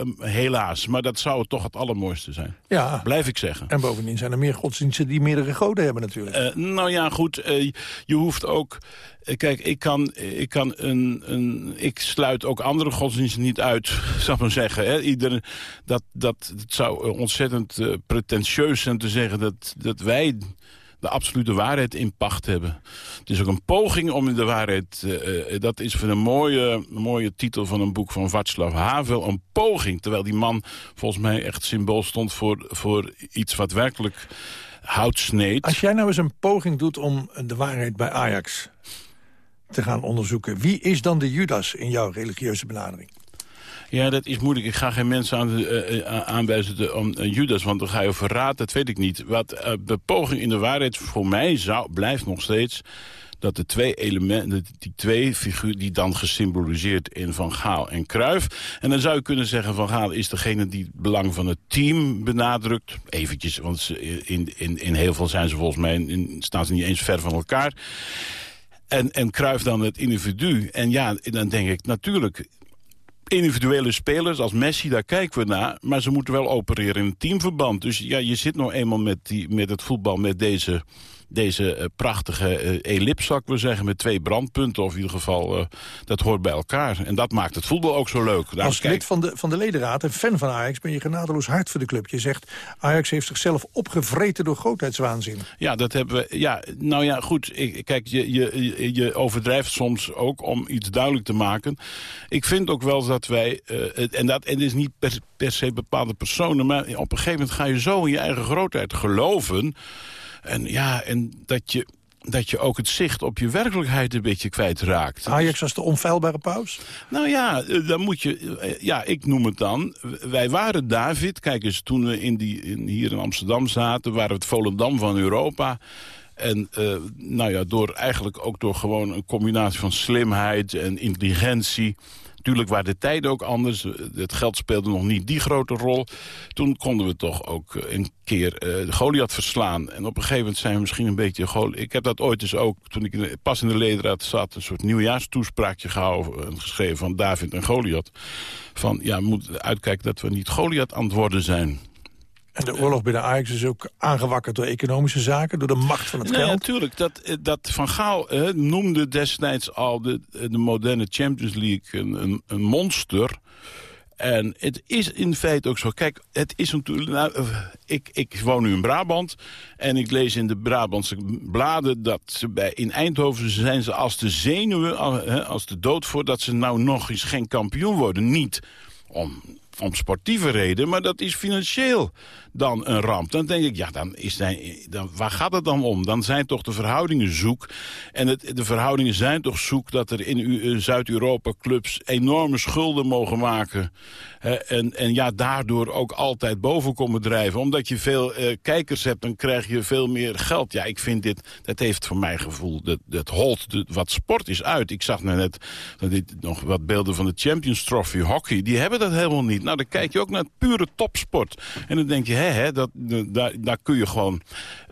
Um, helaas, maar dat zou toch het allermooiste zijn. Ja. Blijf ik zeggen. En bovendien zijn er meer godsdiensten die meerdere goden hebben natuurlijk. Uh, nou ja, goed. je hoeft ook... Kijk, ik kan, ik kan een, een... Ik sluit ook andere godsdiensten niet uit, zou ik maar zeggen. Hè. Iedereen, dat, dat, het zou ontzettend pretentieus zijn te zeggen dat, dat wij de absolute waarheid in pacht hebben. Het is ook een poging om de waarheid... Uh, dat is van een mooie, mooie titel van een boek van Václav Havel. Een poging, terwijl die man volgens mij echt symbool stond... voor, voor iets wat werkelijk hout sneed. Als jij nou eens een poging doet om de waarheid bij Ajax te gaan onderzoeken... wie is dan de Judas in jouw religieuze benadering? Ja, dat is moeilijk. Ik ga geen mensen aan, uh, aanwijzen om uh, Judas, want dan ga je verraad, dat weet ik niet. Wat de poging in de waarheid voor mij zou, blijft nog steeds dat de twee elementen, die twee figuren die dan gesymboliseerd in Van Gaal en Kruif. En dan zou je kunnen zeggen Van Gaal is degene die het belang van het team benadrukt. Eventjes, want in, in, in heel veel zijn ze volgens mij, in, staan ze niet eens ver van elkaar. En, en Kruif dan het individu. En ja, dan denk ik natuurlijk individuele spelers als Messi, daar kijken we naar. Maar ze moeten wel opereren in een teamverband. Dus ja, je zit nog eenmaal met, die, met het voetbal met deze deze uh, prachtige uh, ellip, zou ik zeggen, met twee brandpunten. Of in ieder geval, uh, dat hoort bij elkaar. En dat maakt het voetbal ook zo leuk. Daar Als kijk... lid van de, van de ledenraad en fan van Ajax ben je genadeloos hard voor de club. Je zegt, Ajax heeft zichzelf opgevreten door grootheidswaanzin. Ja, dat hebben we... Ja, nou ja, goed. Ik, kijk, je, je, je overdrijft soms ook om iets duidelijk te maken. Ik vind ook wel dat wij... en dat en het is niet per, per se bepaalde personen... maar op een gegeven moment ga je zo in je eigen grootheid geloven... En ja, en dat je, dat je ook het zicht op je werkelijkheid een beetje kwijtraakt. Ajax als de onfeilbare paus? Nou ja, dan moet je... Ja, ik noem het dan. Wij waren David. Kijk eens, toen we in die, in, hier in Amsterdam zaten... waren we het Volendam van Europa... En uh, nou ja, door, eigenlijk ook door gewoon een combinatie van slimheid en intelligentie... Natuurlijk waren de tijden ook anders. Het geld speelde nog niet die grote rol. Toen konden we toch ook een keer uh, Goliath verslaan. En op een gegeven moment zijn we misschien een beetje... Ik heb dat ooit dus ook, toen ik pas in de ledenraad zat... een soort nieuwjaarstoespraakje gehouden, geschreven van David en Goliath. Van, ja, we moeten uitkijken dat we niet Goliath aan het worden zijn. En de oorlog binnen Ajax is ook aangewakkerd door economische zaken, door de macht van het nee, geld. natuurlijk. Dat, dat Van Gaal eh, noemde destijds al de, de moderne Champions League een, een, een, monster. En het is in feite ook zo. Kijk, het is natuurlijk... Nou, ik, ik woon nu in Brabant en ik lees in de Brabantse bladen... dat ze bij, in Eindhoven zijn ze als de zenuwen, als de dood voor... dat ze nou nog eens geen kampioen worden. Niet om om sportieve reden, maar dat is financieel dan een ramp. Dan denk ik, ja, dan is hij, dan, waar gaat het dan om? Dan zijn toch de verhoudingen zoek. En het, de verhoudingen zijn toch zoek dat er in uh, Zuid-Europa clubs enorme schulden mogen maken. En, en ja, daardoor ook altijd boven komen drijven. Omdat je veel uh, kijkers hebt, dan krijg je veel meer geld. Ja, ik vind dit, dat heeft voor mijn gevoel, dat, dat holt wat sport is uit. Ik zag net dit, nog wat beelden van de Champions Trophy hockey. Die hebben dat helemaal niet. Nou, dan kijk je ook naar het pure topsport. En dan denk je, hè, hè dat, daar, daar kun je gewoon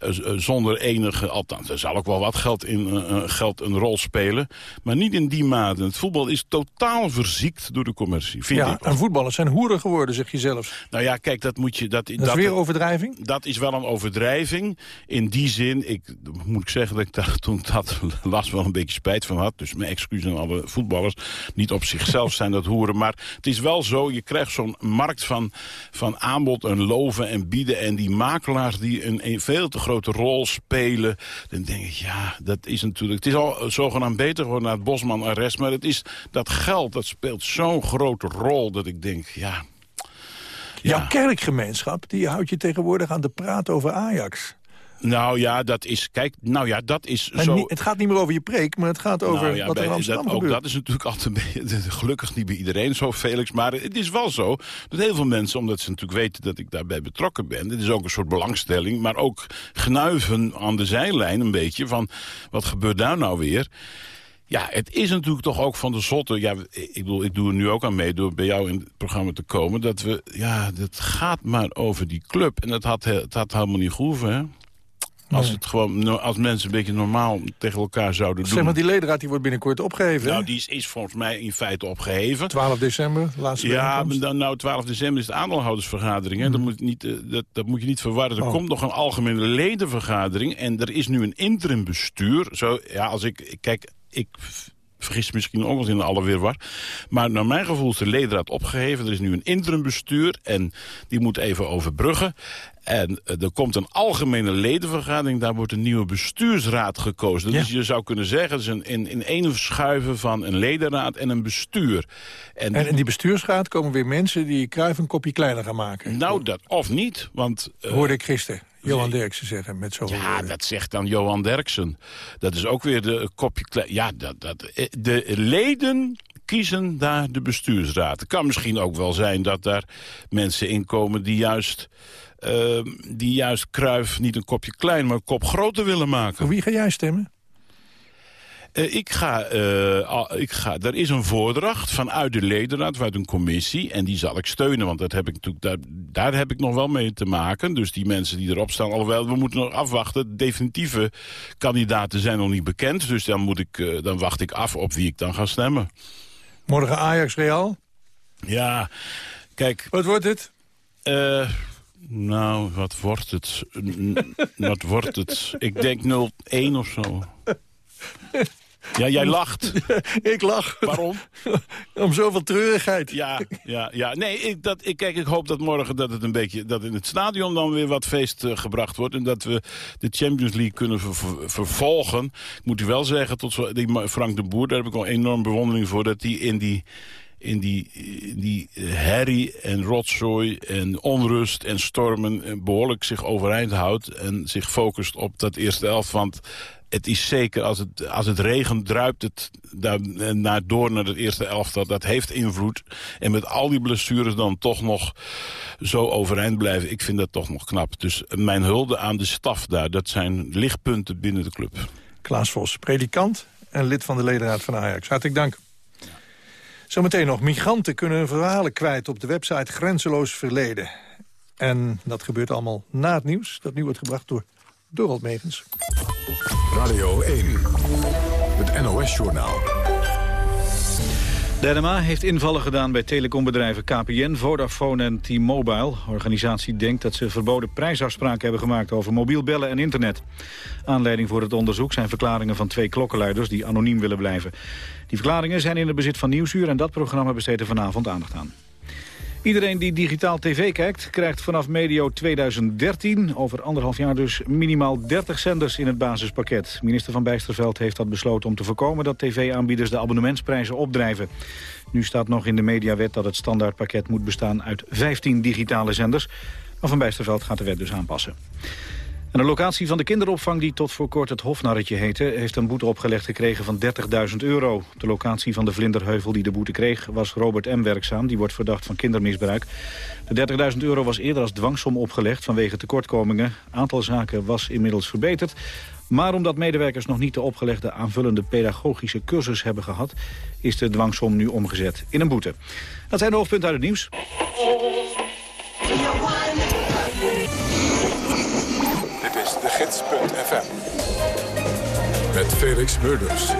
uh, zonder enige... Althans, er zal ook wel wat geld, in, uh, geld een rol spelen. Maar niet in die mate. Het voetbal is totaal verziekt door de commercie. Vind ja, ik en voetballers zijn hoeren geworden, zeg je zelf. Nou ja, kijk, dat moet je... Dat, dat, dat is weer overdrijving? Dat is wel een overdrijving. In die zin, ik, moet ik zeggen dat ik daar toen dat las wel een beetje spijt van had. Dus mijn excuus aan alle voetballers. Niet op zichzelf zijn dat hoeren. Maar het is wel zo, je krijgt zo zo'n markt van, van aanbod en loven en bieden. En die makelaars die een, een veel te grote rol spelen. Dan denk ik, ja, dat is natuurlijk... Het is al zogenaamd beter geworden na het Bosman-arrest. Maar het is, dat geld, dat speelt zo'n grote rol dat ik denk, ja... Jouw kerkgemeenschap, die houdt je tegenwoordig aan de praat over Ajax. Nou ja, dat is, kijk, nou ja, dat is En zo... niet- het gaat niet meer over je preek, maar het gaat over Nou ja, wat er in Amsterdam dat, ook gebeurt. dat is natuurlijk altijd gelukkig niet bij iedereen zo, Felix. Maar het is wel zo dat heel veel mensen, omdat ze natuurlijk weten dat ik daarbij betrokken ben... dit is ook een soort belangstelling, maar ook gnuiven aan de zijlijn een beetje... van wat gebeurt daar nou weer... Ja, het is natuurlijk toch ook van de zotte. Ja, ik bedoel, ik doe er nu ook aan mee door bij jou in het programma te komen. Dat we, ja, het gaat maar over die club. En het had, he- het had helemaal niet gehoeven, hè? Als, het gewoon, als mensen een beetje normaal tegen elkaar zouden doen. Zeg maar, die ledenraad die wordt binnenkort opgeheven. Nou, hè? die is, is volgens mij in feite opgeheven. 12 december, laatste Ja, dan, nou, 12 december is de aandeelhoudersvergadering. Hè? Dat, moet je niet, eh, dat, dat moet je niet verwarren. Er Oh. komt nog een algemene ledenvergadering. En er is nu een interim bestuur. Zo, ja, als ik, kijk, ik vergis misschien ook eens in alle weerwar. Maar naar mijn gevoel is de ledenraad opgeheven. Er is nu een interim bestuur en die moet even overbruggen. En eh, er komt een algemene ledenvergadering. Daar wordt een nieuwe bestuursraad gekozen. Dus je zou kunnen zeggen, het is een, in, in één verschuiven van een ledenraad en een bestuur. En, En in die bestuursraad komen weer mensen die Cruijff een kopje kleiner gaan maken. nou, dat of niet. Want, eh, Hoorde ik gisteren Johan Derksen zeggen met zoveel Ja, woorden. dat zegt dan Johan Derksen. Dat is ook weer de kopje... kle- Ja, dat, dat, eh, de leden kiezen daar de bestuursraad. Het kan misschien ook wel zijn dat daar mensen in komen die juist... eh, die juist Kruif niet een kopje klein, maar een kop groter willen maken. Voor wie ga jij stemmen? Eh, ik, ga, eh, ik ga, er is een voordracht vanuit de ledenraad, vanuit een commissie. En die zal ik steunen, want dat heb ik natuurlijk, daar, daar heb ik nog wel mee te maken. Dus die mensen die erop staan, alhoewel, we moeten nog afwachten. De definitieve kandidaten zijn nog niet bekend. Dus dan, moet ik, eh, dan wacht ik af op wie ik dan ga stemmen. Morgen Ajax Real. Ja, kijk... Wat wordt het? Eh, nou, wat wordt het? Wat wordt het? Ik denk 0-1 of zo. Ja, jij lacht. ik lach. Waarom? Om zoveel treurigheid. Ja, ja, ja. Nee, ik, dat, ik, kijk, ik hoop dat morgen dat het een beetje dat in het stadion dan weer wat feest eh, gebracht wordt. En dat we de Champions League kunnen ver- ver- vervolgen. Ik moet u wel zeggen, tot zo, die Frank de Boer, daar heb ik wel enorm bewondering voor. Dat hij in die, in die, in die herrie en rotzooi en onrust en stormen eh, behoorlijk zich overeind houdt. En zich focust op dat eerste elft. Want het is zeker, als het, als het regent, druipt het eh, naar, door naar het eerste elftal. Dat heeft invloed. En met al die blessures dan toch nog zo overeind blijven. Ik vind dat toch nog knap. Dus mijn hulde aan de staf daar. Dat zijn lichtpunten binnen de club. Klaas Vos, predikant en lid van de ledenraad van Ajax. Hartelijk dank. Zometeen nog. Migranten kunnen hun verhalen kwijt op de website Grenzeloos Verleden. En dat gebeurt allemaal na het nieuws. Dat nu wordt gebracht door Dorald Megens. Radio 1, het NOS-journaal. De NMA heeft invallen gedaan bij telecombedrijven KPN, Vodafone en T-Mobile. De organisatie denkt dat ze verboden prijsafspraken hebben gemaakt over mobiel bellen en internet. Aanleiding voor het onderzoek zijn verklaringen van twee klokkenluiders die anoniem willen blijven. Die verklaringen zijn in het bezit van Nieuwsuur en dat programma besteedt er vanavond aandacht aan. Iedereen die digitaal tv kijkt, krijgt vanaf medio 2013, over anderhalf jaar dus, minimaal 30 zenders in het basispakket. Minister van Bijsterveld heeft dat besloten om te voorkomen dat tv-aanbieders de abonnementsprijzen opdrijven. Nu staat nog in de mediawet dat het standaardpakket moet bestaan uit 15 digitale zenders. Maar Van Bijsterveld gaat de wet dus aanpassen. En de locatie van de kinderopvang die tot voor kort het Hofnarretje heette... heeft een boete opgelegd gekregen van 30.000 euro. De locatie van de vlinderheuvel die de boete kreeg... was Robert M. werkzaam, die wordt verdacht van kindermisbruik. De 30.000 euro was eerder als dwangsom opgelegd vanwege tekortkomingen. Aantal zaken was inmiddels verbeterd. Maar omdat medewerkers nog niet de opgelegde aanvullende pedagogische cursus hebben gehad... is de dwangsom nu omgezet in een boete. Dat zijn de hoofdpunten uit het nieuws. gids.fm. Met Felix Murders.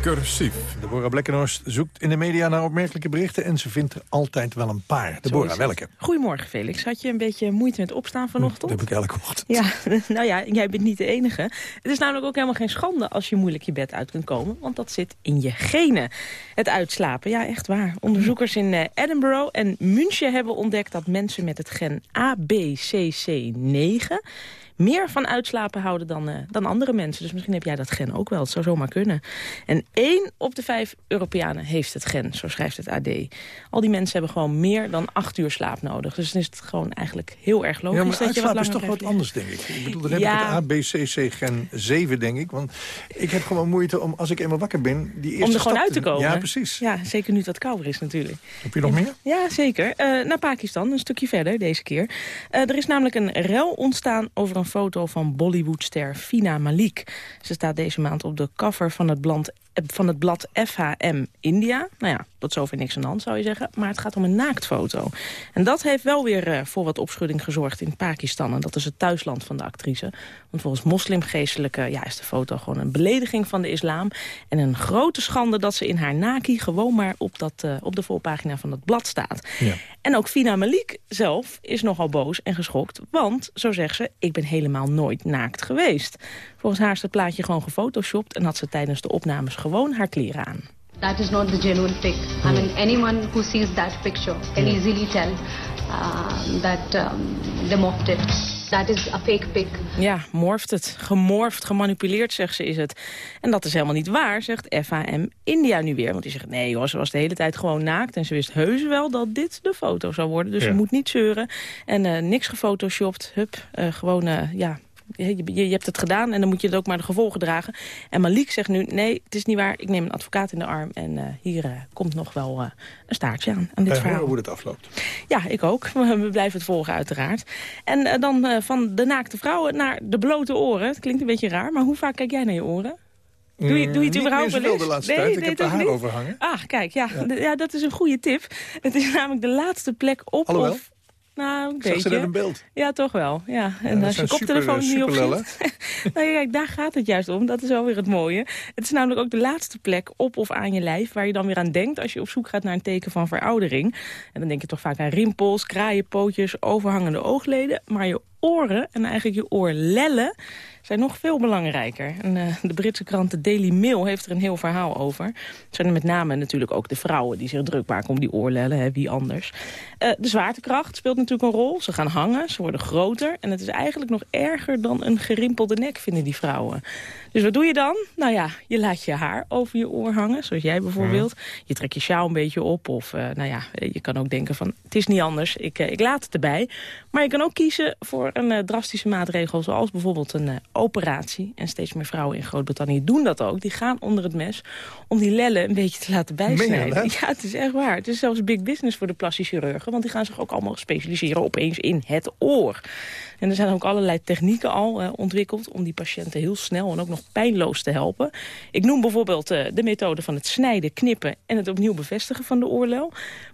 Cursief. Deborah Blekkenhorst zoekt in de media naar opmerkelijke berichten... en ze vindt er altijd wel een paar. Deborah, welke? Goedemorgen, Felix. Had je een beetje moeite met opstaan vanochtend? Dat heb ik elke ochtend. Ja, nou ja, jij bent niet de enige. Het is namelijk ook helemaal geen schande als je moeilijk je bed uit kunt komen... want dat zit in je genen. Het uitslapen, ja, echt waar. Onderzoekers in eh, Edinburgh en München hebben ontdekt... dat mensen met het gen ABCC9 meer van uitslapen houden dan, uh, dan andere mensen. Dus misschien heb jij dat gen ook wel. Het zou zomaar kunnen. En één op de vijf Europeanen heeft het gen, zo schrijft het AD. Al die mensen hebben gewoon meer dan acht uur slaap nodig. Dus dan is het gewoon eigenlijk heel erg logisch ja, maar dat je wat is toch wat anders, denk ik. Ik bedoel, dan heb ik het ABCC-gen 7, denk ik. Want ik heb gewoon moeite om, als ik eenmaal wakker ben... Die eerste om er gewoon uit te komen. Ja, precies. Ja, zeker nu het wat kouder is natuurlijk. Heb je nog meer? Ja, zeker. Uh, naar Pakistan, een stukje verder deze keer. Uh, er is namelijk een rel ontstaan over een foto van Bollywoodster Fina Malik. Ze staat deze maand op de cover van het blad van het blad FHM India. Nou ja, dat is zover niks aan de hand, zou je zeggen. Maar het gaat om een naaktfoto. En dat heeft wel weer uh, voor wat opschudding gezorgd in Pakistan. En dat is het thuisland van de actrice. Want volgens moslimgeestelijke ja, is de foto gewoon een belediging van de islam. En een grote schande dat ze in haar naki gewoon maar op, dat, uh, op de voorpagina van het blad staat. Ja. En ook Fina Malik zelf is nogal boos en geschokt. Want, zo zegt ze, ik ben helemaal nooit naakt geweest. Volgens haar is het plaatje gewoon gefotoshopt... en had ze tijdens de opnames gewoon haar kleren aan. That is not the genuine pic. I mean, anyone who sees that picture can easily tell uh, that um, they mocked it. That is a fake pic. Ja, morft het. Gemorfd, gemanipuleerd, zegt ze, is het. En dat is helemaal niet waar, zegt FAM India nu weer. Want die zegt, nee hoor, ze was de hele tijd gewoon naakt... en ze wist heus wel dat dit de foto zou worden. Dus ja. ze moet niet zeuren. En uh, niks gefotoshopt. Hup, uh, gewoon, uh, ja, je, je, hebt het gedaan en dan moet je het ook maar de gevolgen dragen. En Malik zegt nu, nee, het is niet waar. Ik neem een advocaat in de arm en uh, hier uh, komt nog wel uh, een staartje aan, aan dit Wij verhaal. hoe het afloopt. Ja, ik ook. We blijven het volgen uiteraard. En dan van de naakte vrouwen naar de blote oren. Het klinkt een beetje raar, maar hoe vaak kijk jij naar je oren? Doe je, doe je het überhaupt wel eens? de laatste nee, tijd. Ik nee, heb er haar over hangen. Ah, kijk, ja, ja. ja, dat is een goede tip. Het is namelijk de laatste plek op Alhoewel. of nou, een Zag beetje. ze beeld? Ja, toch wel. Ja. En Ja, als je koptelefoon super, niet op zit... nou, ja, kijk, daar gaat het juist om. Dat is wel weer het mooie. Het is namelijk ook de laatste plek op of aan je lijf... waar je dan weer aan denkt als je op zoek gaat naar een teken van veroudering. En dan denk je toch vaak aan rimpels, kraaien, pootjes, overhangende oogleden. Maar je oren en eigenlijk je oorlellen zijn nog veel belangrijker. En, uh, de Britse krant The Daily Mail heeft er een heel verhaal over. Het zijn met name natuurlijk ook de vrouwen die zich druk maken om die oorlellen. Hè, wie anders. Uh, de zwaartekracht speelt natuurlijk een rol. Ze gaan hangen, ze worden groter. En het is eigenlijk nog erger dan een gerimpelde nek, vinden die vrouwen. Dus wat doe je dan? Nou ja, je laat je haar over je oor hangen, zoals jij bijvoorbeeld. Je trekt je sjaal een beetje op. Of uh, nou ja, je kan ook denken van, het is niet anders. Ik, ik laat het erbij. Maar je kan ook kiezen voor een drastische maatregel... zoals bijvoorbeeld een operatie. En steeds meer vrouwen in Groot-Brittannië doen dat ook. Die gaan onder het mes om die lellen een beetje te laten bijsnijden. Ja, het is echt waar. Het is zelfs big business voor de plastisch chirurgen. Want die gaan zich ook allemaal specialiseren opeens in het oor. En er zijn ook allerlei technieken al uh, ontwikkeld... om die patiënten heel snel en ook nog pijnloos te helpen. Ik noem bijvoorbeeld uh, de methode van het snijden, knippen... en het opnieuw bevestigen van de oorlel.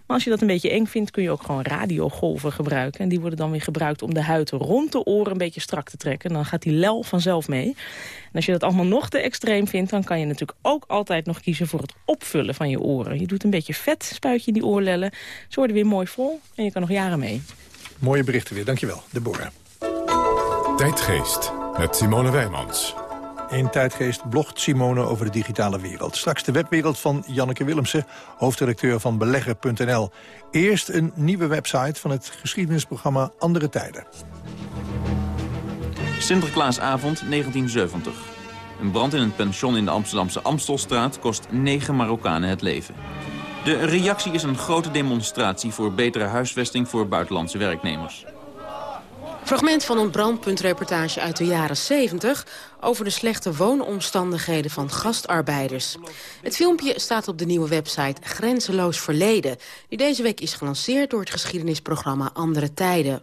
Maar als je dat een beetje eng vindt, kun je ook gewoon radiogolven gebruiken. En die worden dan weer gebruikt om de huid rond de oren een beetje strak te trekken. En dan gaat die lel vanzelf mee. En als je dat allemaal nog te extreem vindt... dan kan je natuurlijk ook altijd nog kiezen voor het opvullen van je oren. Je doet een beetje vet, spuit je die oorlellen. Ze worden weer mooi vol en je kan nog jaren mee. Mooie berichten weer, dankjewel. Deborah. Tijdgeest met Simone Wijmans. In Tijdgeest blogt Simone over de digitale wereld. Straks de webwereld van Janneke Willemsen, hoofdredacteur van Belegger.nl. Eerst een nieuwe website van het geschiedenisprogramma Andere Tijden. Sinterklaasavond 1970. Een brand in een pension in de Amsterdamse Amstelstraat kost negen Marokkanen het leven. De reactie is een grote demonstratie voor betere huisvesting voor buitenlandse werknemers. Fragment van een brandpuntreportage uit de jaren 70... over de slechte woonomstandigheden van gastarbeiders. Het filmpje staat op de nieuwe website Grenzeloos Verleden... die deze week is gelanceerd door het geschiedenisprogramma Andere Tijden.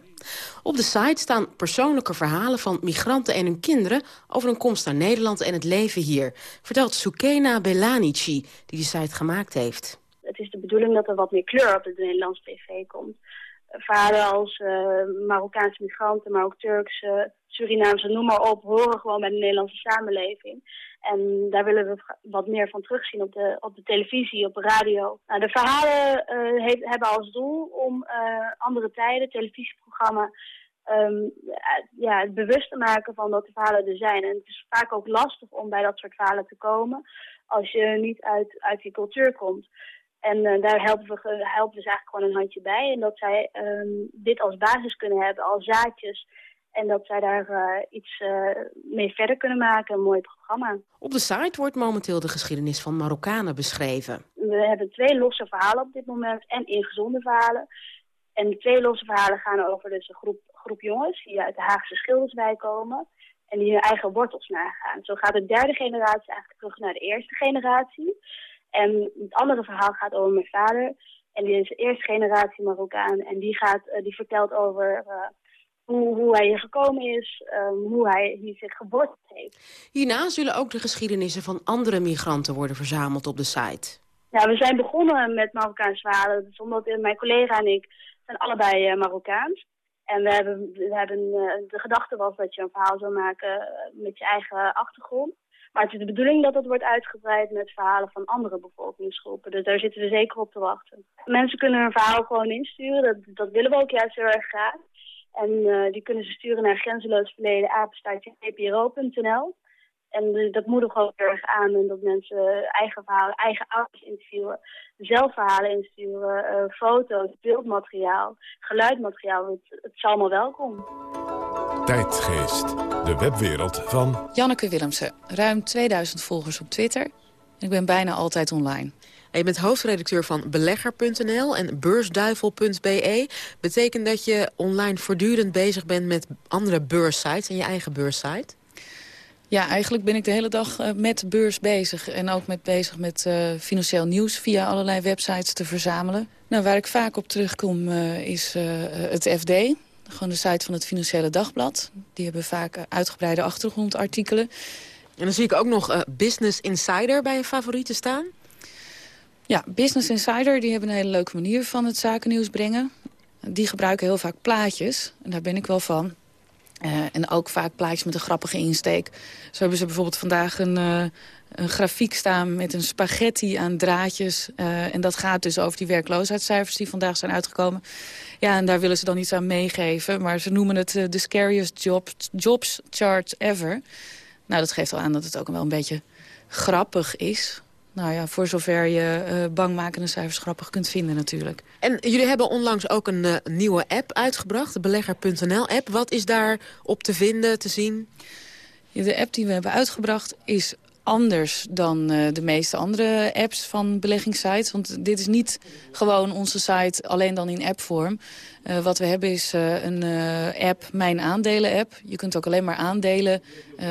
Op de site staan persoonlijke verhalen van migranten en hun kinderen... over hun komst naar Nederland en het leven hier... vertelt Sukena Belanici, die de site gemaakt heeft. Het is de bedoeling dat er wat meer kleur op de Nederlandse tv komt verhalen als uh, Marokkaanse migranten, maar ook Turkse, Surinaamse, noem maar op, horen gewoon bij de Nederlandse samenleving. En daar willen we wat meer van terugzien op de, op de televisie, op de radio. Nou, de verhalen heeft, hebben als doel om uh, andere tijden, televisieprogramma, um, ja, het bewust te maken van dat de verhalen er zijn. En het is vaak ook lastig om bij dat soort verhalen te komen als je niet uit, uit die cultuur komt. En uh, daar helpen we, helpen we ze eigenlijk gewoon een handje bij. En dat zij um, dit als basis kunnen hebben, als zaadjes en dat zij daar uh, iets uh, mee verder kunnen maken, een mooi programma. Op de site wordt momenteel de geschiedenis van Marokkanen beschreven. We hebben twee losse verhalen op dit moment en ingezonde verhalen. En die twee losse verhalen gaan over dus een groep, groep jongens die uit de Haagse Schilderswijk komen. En die hun eigen wortels nagaan. Zo gaat de derde generatie eigenlijk terug naar de eerste generatie. En het andere verhaal gaat over mijn vader. En die is eerste generatie Marokkaan. En die, gaat, uh, die vertelt over uh, hoe, hoe hij hier gekomen is, um, hoe hij hier zich geworteld heeft. Hierna zullen ook de geschiedenissen van andere migranten worden verzameld op de site. Ja, we zijn begonnen met Marokkaans verhalen. Dus omdat mijn collega en ik zijn allebei uh, Marokkaans. En we hebben, we hebben de gedachte was dat je een verhaal zou maken met je eigen achtergrond. Maar het is de bedoeling dat het wordt uitgebreid met verhalen van andere bevolkingsgroepen. Dus daar zitten we zeker op te wachten. Mensen kunnen hun verhaal gewoon insturen. Dat, dat willen we ook juist heel erg graag. En uh, die kunnen ze sturen naar grenzeloosverleden En dat moedigen ook heel erg aan. Dat mensen eigen verhalen, eigen ouders interviewen. Zelf verhalen insturen. Uh, foto's, beeldmateriaal, geluidmateriaal. Het, het is allemaal welkom. Tijdgeest. De webwereld van... Janneke Willemsen. Ruim 2000 volgers op Twitter. Ik ben bijna altijd online. En je bent hoofdredacteur van belegger.nl en beursduivel.be. Betekent dat je online voortdurend bezig bent met andere beurssites en je eigen beurssite? Ja, eigenlijk ben ik de hele dag uh, met beurs bezig. En ook met bezig met uh, financieel nieuws via allerlei websites te verzamelen. Nou, waar ik vaak op terugkom uh, is het FD. Gewoon de site van het Financiële Dagblad. Die hebben vaak uitgebreide achtergrondartikelen. En dan zie ik ook nog Business Insider bij je favorieten staan. Ja, Business Insider die hebben een hele leuke manier van het zakennieuws brengen. Die gebruiken heel vaak plaatjes. En daar ben ik wel van. Uh, en ook vaak plaatjes met een grappige insteek. Zo hebben ze bijvoorbeeld vandaag een, uh, een grafiek staan met een spaghetti aan draadjes. Uh, en dat gaat dus over die werkloosheidscijfers die vandaag zijn uitgekomen. Ja, en daar willen ze dan iets aan meegeven. Maar ze noemen het de scariest job, jobs chart ever. Nou, dat geeft al aan dat het ook wel een beetje grappig is. Nou ja, voor zover je uh, bangmakende cijfers grappig kunt vinden natuurlijk. En jullie hebben onlangs ook een uh, nieuwe app uitgebracht, de belegger.nl-app. Wat is daar op te vinden, te zien? Ja, de app die we hebben uitgebracht is anders dan uh, de meeste andere apps van beleggingssites. Want dit is niet gewoon onze site alleen dan in appvorm. Uh, wat we hebben is uh, een app, Mijn Aandelen app. Je kunt ook alleen maar aandelen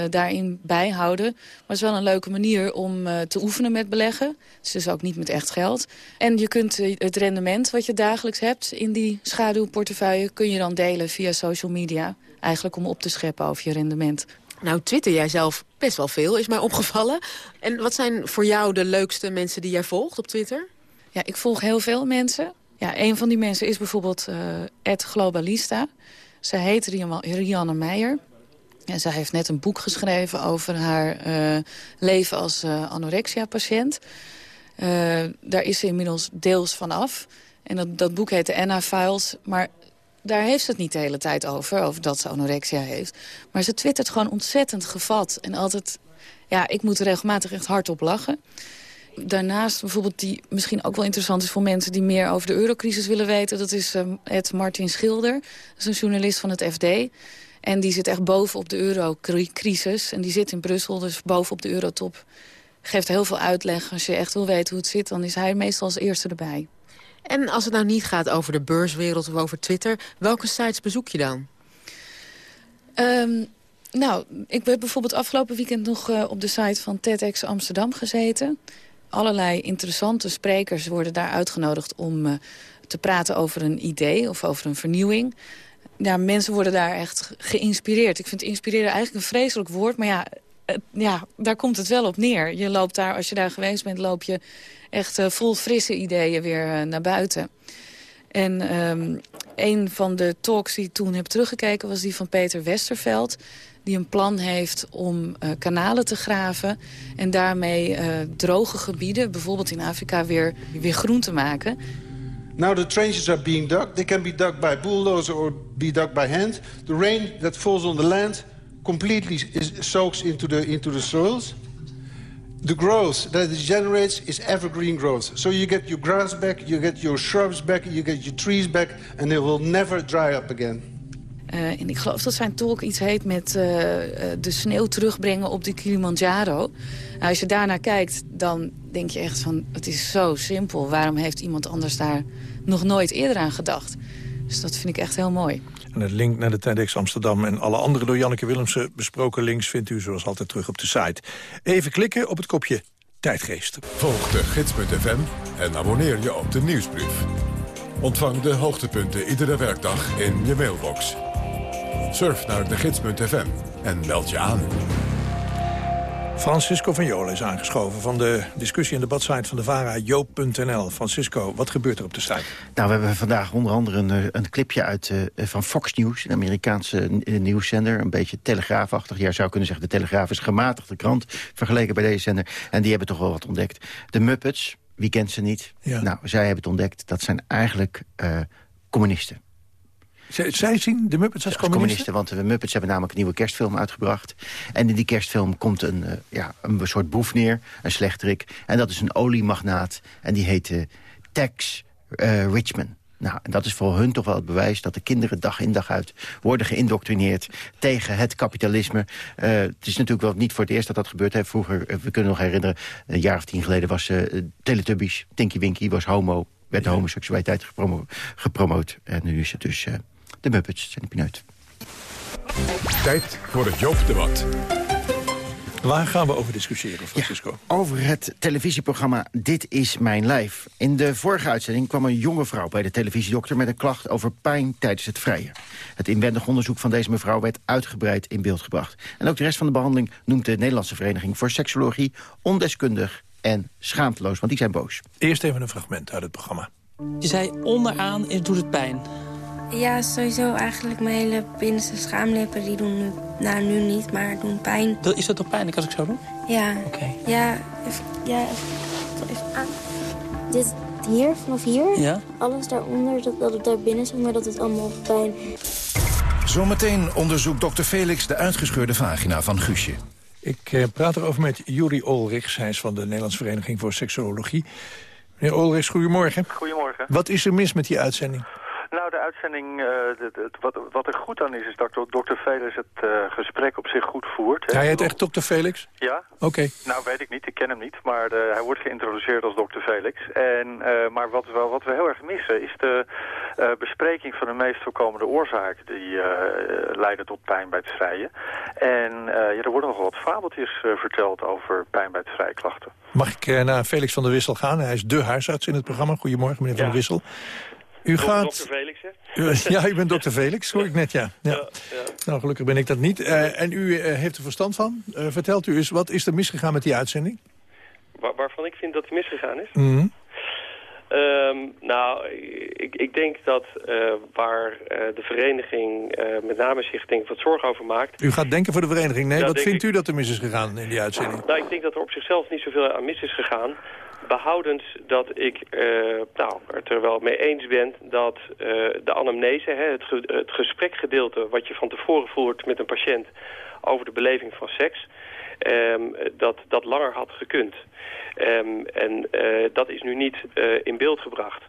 daarin bijhouden. Maar het is wel een leuke manier om te oefenen met beleggen. Is dus ook niet met echt geld. En je kunt het rendement wat je dagelijks hebt in die schaduwportefeuille... kun je dan delen via social media. Eigenlijk om op te scheppen over je rendement. Nou, twitter jij zelf best wel veel, is mij opgevallen. En wat zijn voor jou de leukste mensen die jij volgt op Twitter? Ja, ik volg heel veel mensen. Ja, een van die mensen is bijvoorbeeld uh, Globalista. Ze heet Rianne Meijer. En zij heeft net een boek geschreven over haar uh, leven als uh, anorexia-patiënt. daar is ze inmiddels deels van af. En dat, dat boek heet de Anna Files. Maar daar heeft ze het niet de hele tijd over, over dat ze anorexia heeft. Maar ze twittert gewoon ontzettend gevat. En altijd, ja, ik moet er regelmatig echt hard op lachen. Daarnaast bijvoorbeeld die misschien ook wel interessant is voor mensen... die meer over de eurocrisis willen weten. Dat is uh, Ed Martin Schilder. Dat is een journalist van het FD. En die zit echt bovenop de eurocrisis. En die zit in Brussel, dus bovenop de eurotop. Geeft heel veel uitleg. Als je echt wil weten hoe het zit, dan is hij meestal als eerste erbij. En als het nou niet gaat over de beurswereld of over Twitter... welke sites bezoek je dan? Um, nou, ik heb bijvoorbeeld afgelopen weekend nog uh, op de site van TEDx Amsterdam gezeten. Allerlei interessante sprekers worden daar uitgenodigd om uh, te praten over een idee of over een vernieuwing. Ja, mensen worden daar echt geïnspireerd. Ik vind inspireren eigenlijk een vreselijk woord, maar ja, ja, daar komt het wel op neer. Je loopt daar, als je daar geweest bent, loop je echt uh, vol frisse ideeën weer uh, naar buiten. En um, een van de talks die ik toen heb teruggekeken was die van Peter Westerveld die een plan heeft om kanalen te graven... en daarmee droge gebieden, bijvoorbeeld in Afrika, weer, weer groen te maken. Now the trenches are being dug. They can be dug by bulldozer or be dug by hand. The rain that falls on the land completely soaks into the, into the soils. The growth that it generates is evergreen growth. So you get your grass back, you get your shrubs back, you get your trees back... and they will never dry up again. Uh, en ik geloof dat zijn talk iets heet met uh, de sneeuw terugbrengen op de Kilimanjaro. Nou, als je daarnaar kijkt, dan denk je echt van... het is zo simpel. Waarom heeft iemand anders daar nog nooit eerder aan gedacht? Dus dat vind ik echt heel mooi. En het link naar de TEDx Amsterdam en alle andere door Janneke Willemsen besproken links... vindt u zoals altijd terug op de site. Even klikken op het kopje Tijdgeest. Volg de gids.fm en abonneer je op de nieuwsbrief. Ontvang de hoogtepunten iedere werkdag in je mailbox. Surf naar de gids.fm en meld je aan. Francisco van Jolen is aangeschoven van de discussie- en debatsite van de VARA, joop.nl. Francisco, wat gebeurt er op de site? Nou, we hebben vandaag onder andere een, eh, een clipje uit uh, van Fox News, een Amerikaanse uh, nieuwszender. Een beetje telegraafachtig. Je zou kunnen zeggen, de Telegraaf is gematigde krant vergeleken bij deze zender. En die hebben toch wel wat ontdekt. De Muppets, wie kent ze niet? Ja. Nou, zij hebben het ontdekt. Dat zijn eigenlijk communisten. Zij zien de Muppets als communisten? communisten? Want de Muppets hebben namelijk een nieuwe kerstfilm uitgebracht. En in die kerstfilm komt een, uh, ja, een soort boef neer, een slechterik. En dat is een oliemagnaat. En die heet uh, Tex uh, Richman. Nou, en dat is voor hun toch wel het bewijs dat de kinderen dag in dag uit worden geïndoctrineerd tegen het kapitalisme. Uh, het is natuurlijk wel niet voor het eerst dat dat gebeurt. Hè. Vroeger, we kunnen nog herinneren, een jaar of tien geleden was uh, Teletubbies, Tinky Winky was homo, werd de homoseksualiteit gepromo gepromoot. En nu is het dus uh, de Muppets en de Pineut. Tijd voor het Joop-debat. Waar gaan we over discussiëren, Francisco? Ja, over het televisieprogramma Dit is Mijn Lijf. In de vorige uitzending kwam een jonge vrouw bij de televisiedokter... met een klacht over pijn tijdens het vrijen. Het inwendig onderzoek van deze mevrouw werd uitgebreid in beeld gebracht. En ook de rest van de behandeling noemt de Nederlandse Vereniging voor Seksologie... ondeskundig en schaamteloos, want die zijn boos. Eerst even een fragment uit het programma. Je zei onderaan doet het pijn. Ja, sowieso eigenlijk mijn hele binnenste schaamlippen, die doen nu, nou nu niet, maar doen pijn. Is dat toch pijnlijk als ik zo doe? Ja. Oké. Ja, even, ja, even, even aan. Dit hier, vanaf hier, ja? alles daaronder, dat, dat het daar binnen zit, maar dat het allemaal pijn. Zometeen onderzoekt dokter Felix de uitgescheurde vagina van Guusje. Ik eh, praat erover met Juri Olrichs, hij is van de Nederlandse Vereniging voor Seksologie. Meneer Olrichs, goedemorgen. Goedemorgen. Wat is er mis met die uitzending? Nou, de uitzending, uh, de, de, wat, wat er goed aan is, is dat dokter Felix het uh, gesprek op zich goed voert. Hij heet echt dokter Felix? Ja. Oké. Okay. Nou, weet ik niet, ik ken hem niet, maar de, hij wordt geïntroduceerd als dokter Felix. En, uh, maar wat we, wat we heel erg missen is de bespreking van de meest voorkomende oorzaken die leiden tot pijn bij het vrijen. En ja, er worden nog wat fabeltjes verteld over pijn bij het vrijklachten. Mag ik naar Felix van der Wissel gaan? Hij is de huisarts in het programma. Goedemorgen, meneer ja. van der Wissel. U gaat... Dokter Felix, hè? Ja, ik ben dokter Felix, hoor ik net, ja. ja. ja, ja. Nou, gelukkig ben ik dat niet. Uh, en u uh, heeft er verstand van. Uh, vertelt u eens, wat is er misgegaan met die uitzending? Waar, waarvan ik vind dat het misgegaan is? Mm -hmm. um, nou, ik, ik, denk dat waar de vereniging met name zich denk wat zorgen over maakt... U gaat denken voor de vereniging. Nee, wat vindt ik... u dat er mis is gegaan in die uitzending? Nou, ik denk dat er op zichzelf niet zoveel aan mis is gegaan behoudend dat ik uh, nou, het er wel mee eens ben dat uh, de anamnese, hè, het, ge het gesprekgedeelte wat je van tevoren voert met een patiënt over de beleving van seks, um, dat dat langer had gekund. Um, en uh, dat is nu niet in beeld gebracht.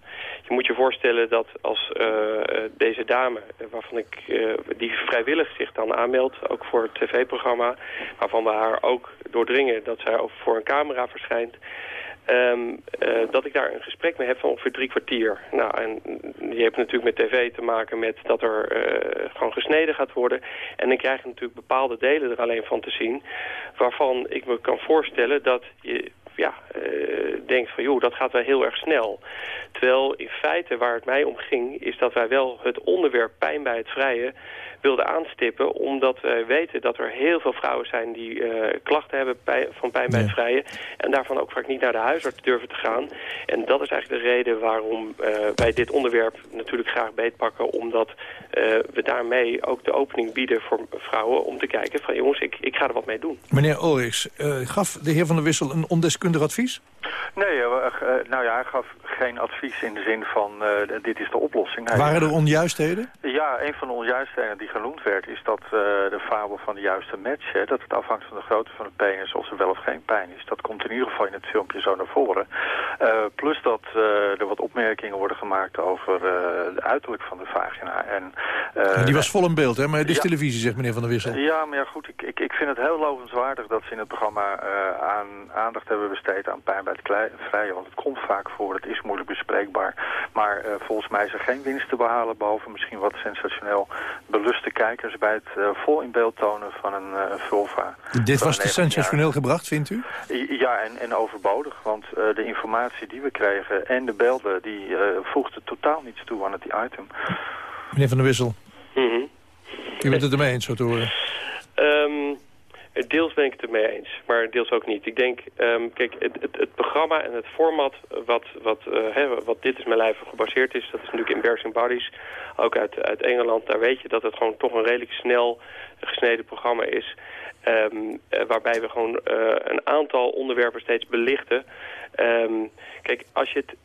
Je moet je voorstellen dat als deze dame, waarvan ik, die vrijwillig zich dan aanmeldt, ook voor het tv-programma, waarvan we haar ook doordringen dat zij ook voor een camera verschijnt, Um, uh, dat ik daar een gesprek mee heb van ongeveer drie kwartier. Nou, en die heeft natuurlijk met tv te maken met dat er uh, gewoon gesneden gaat worden. En dan krijg je natuurlijk bepaalde delen er alleen van te zien... waarvan ik me kan voorstellen dat je ja, uh, denkt van joh, dat gaat wel heel erg snel. Terwijl in feite waar het mij om ging is dat wij wel het onderwerp pijn bij het vrije wilde aanstippen. Omdat wij weten dat er heel veel vrouwen zijn die eh, klachten hebben bij, van pijn bij het vrijen. En daarvan ook vaak niet naar de huisarts durven te gaan. En dat is eigenlijk de reden waarom uh, wij dit onderwerp natuurlijk graag beetpakken. Omdat uh, we daarmee ook de opening bieden voor vrouwen om te kijken van jongens, ik, ik ga er wat mee doen. Meneer Olrichs, gaf de heer Van der Wissel een ondeskundig advies? Nee, nou ja, hij gaf geen advies in de zin van dit is de oplossing. Waren er onjuistheden? Ja, een van de onjuistheden die genoemd werd is dat uh, de fabel van de juiste match, hè, dat het afhangt van de grootte van de penis of er wel of geen pijn is. Dat komt in ieder geval in het filmpje zo naar voren. Uh, plus dat er wat opmerkingen worden gemaakt over de uiterlijk van de vagina. En, ja, die was vol in beeld, hè? maar het is ja, televisie, zegt meneer Van der Wissel. Ja, maar ja, goed, ik, ik, ik vind het heel lovenswaardig dat ze in het programma aan, aandacht hebben besteed aan pijn bij het vrije. Want het komt vaak voor, het is moeilijk bespreekbaar. Maar volgens mij is er geen winst te behalen, behalve misschien wat sensationeel beluste kijkers bij het uh, vol in beeld tonen van een uh, vulva. Dit was te sensationeel jaar. gebracht, vindt u? Ja, en, en overbodig, want uh, de informatie die we kregen en de beelden... die voegden totaal niets toe aan het item. Meneer Van der Wissel, mm -hmm. u bent het ermee eens, zo te horen? Um, Deels ben ik het ermee eens, maar deels ook niet. Ik denk, um, kijk, het, het, programma en het format wat, wat, uh, hè, wat Dit is Mijn Lijf gebaseerd is... dat is natuurlijk in Bears Bodies, ook uit, uit Engeland. Daar weet je dat het gewoon toch een redelijk snel gesneden programma is... Um, uh, waarbij we gewoon een aantal onderwerpen steeds belichten. Um, kijk, als je het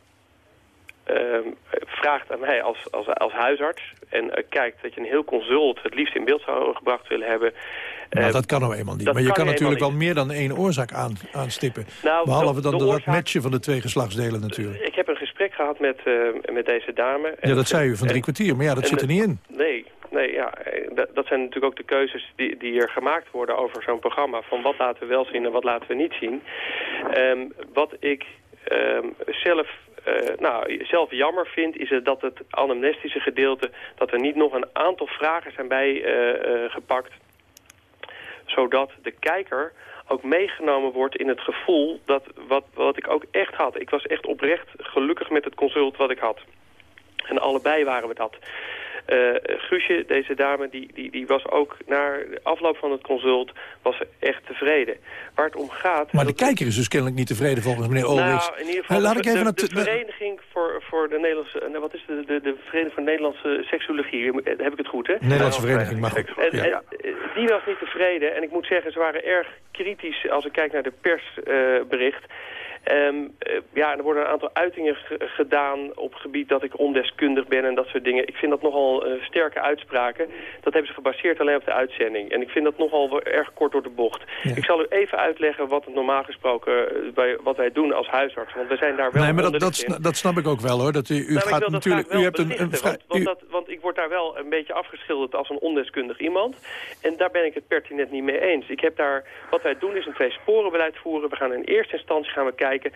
uh, vraagt aan mij als, als, als huisarts... en uh, kijkt dat je een heel consult het liefst in beeld zou gebracht willen hebben... Nou, uh, dat kan nou eenmaal niet. Maar je kan, natuurlijk wel meer dan één oorzaak aan, aanstippen. Nou, Behalve dan de, de oorzaak... matchen van de twee geslachtsdelen natuurlijk. Ik heb een gesprek gehad met, met deze dame. ja, dat zei u van drie kwartier, maar ja, dat zit er niet in. Nee, nee ja, dat zijn natuurlijk ook de keuzes die, die er gemaakt worden over zo'n programma. Van wat laten we wel zien en wat laten we niet zien. Um, wat ik um, zelf nou, zelf jammer vind, is het dat het anamnestische gedeelte... dat er niet nog een aantal vragen zijn bijgepakt... Uh, zodat de kijker ook meegenomen wordt in het gevoel dat wat, wat ik ook echt had. Ik was echt oprecht gelukkig met het consult wat ik had. En allebei waren we dat. Uh, Guusje, deze dame, die, die, die was ook na de afloop van het consult was echt tevreden. Waar het om gaat... Maar de kijker is dus kennelijk niet tevreden volgens meneer Olrichs. Nou, in ieder geval, laat de, ik even de, de, de vereniging voor, voor de Nederlandse... wat is de, de, de Vereniging voor Nederlandse Seksuologie? Heb ik het goed, hè? Nederlandse Vereniging, mag goed. En, en, die was niet tevreden. En ik moet zeggen, ze waren erg kritisch als ik kijk naar de persbericht... Uh, Um, uh, ja, er worden een aantal uitingen gedaan op gebied dat ik ondeskundig ben en dat soort dingen. Ik vind dat nogal uh, sterke uitspraken. Dat hebben ze gebaseerd alleen op de uitzending. En ik vind dat nogal erg kort door de bocht. Ja. Ik zal u even uitleggen wat het normaal gesproken uh, bij, wat wij doen als huisarts. Want we zijn daar wel Nee, maar dat, dat, dat, snap ik ook wel hoor. Dat u, u nou, gaat natuurlijk... U hebt een, een want, want, dat, want ik word daar wel een beetje afgeschilderd als een ondeskundig iemand. En daar ben ik het pertinent niet mee eens. Ik heb daar, wat wij doen is een twee sporenbeleid voeren. We gaan in eerste instantie gaan we kijken de,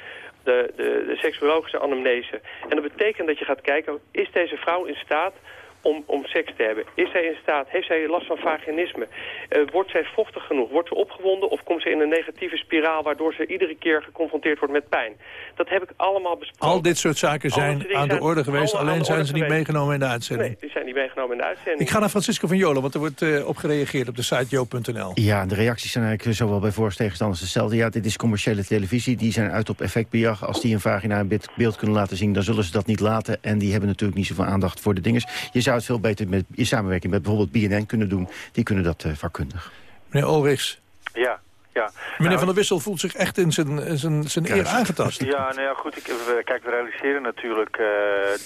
de, de seksuologische anamnese. En dat betekent dat je gaat kijken, is deze vrouw in staat om, om seks te hebben? Is zij in staat, heeft zij last van vaginisme? Uh, wordt zij vochtig genoeg? Wordt ze opgewonden of komt ze in een negatieve spiraal... waardoor ze iedere keer geconfronteerd wordt met pijn? Dat heb ik allemaal besproken. Al dit soort zaken zijn aan de orde geweest, alleen zijn ze niet geweest. meegenomen in de uitzending. Nee, die zijn niet meegenomen in de uitzending. Ik ga naar Francisco van Jolen, want er wordt uh, op gereageerd op de site jo.nl. Ja, de reacties zijn eigenlijk zowel bij voor- als tegenstanders hetzelfde. Ja, dit is commerciële televisie, die zijn uit op effectbejag. Als die een vagina in beeld kunnen laten zien, dan zullen ze dat niet laten. En die hebben natuurlijk niet zoveel aandacht voor de dinges. Je zou het veel beter met, in samenwerking met bijvoorbeeld BNN kunnen doen. Die kunnen dat uh, vakkundig. Meneer Olrichs. Ja. Ja. Meneer nou, Van der Wissel voelt zich echt in zijn, zijn, zijn eer aangetast. Ja, nou ja, goed. Ik, we, kijk, we realiseren natuurlijk uh,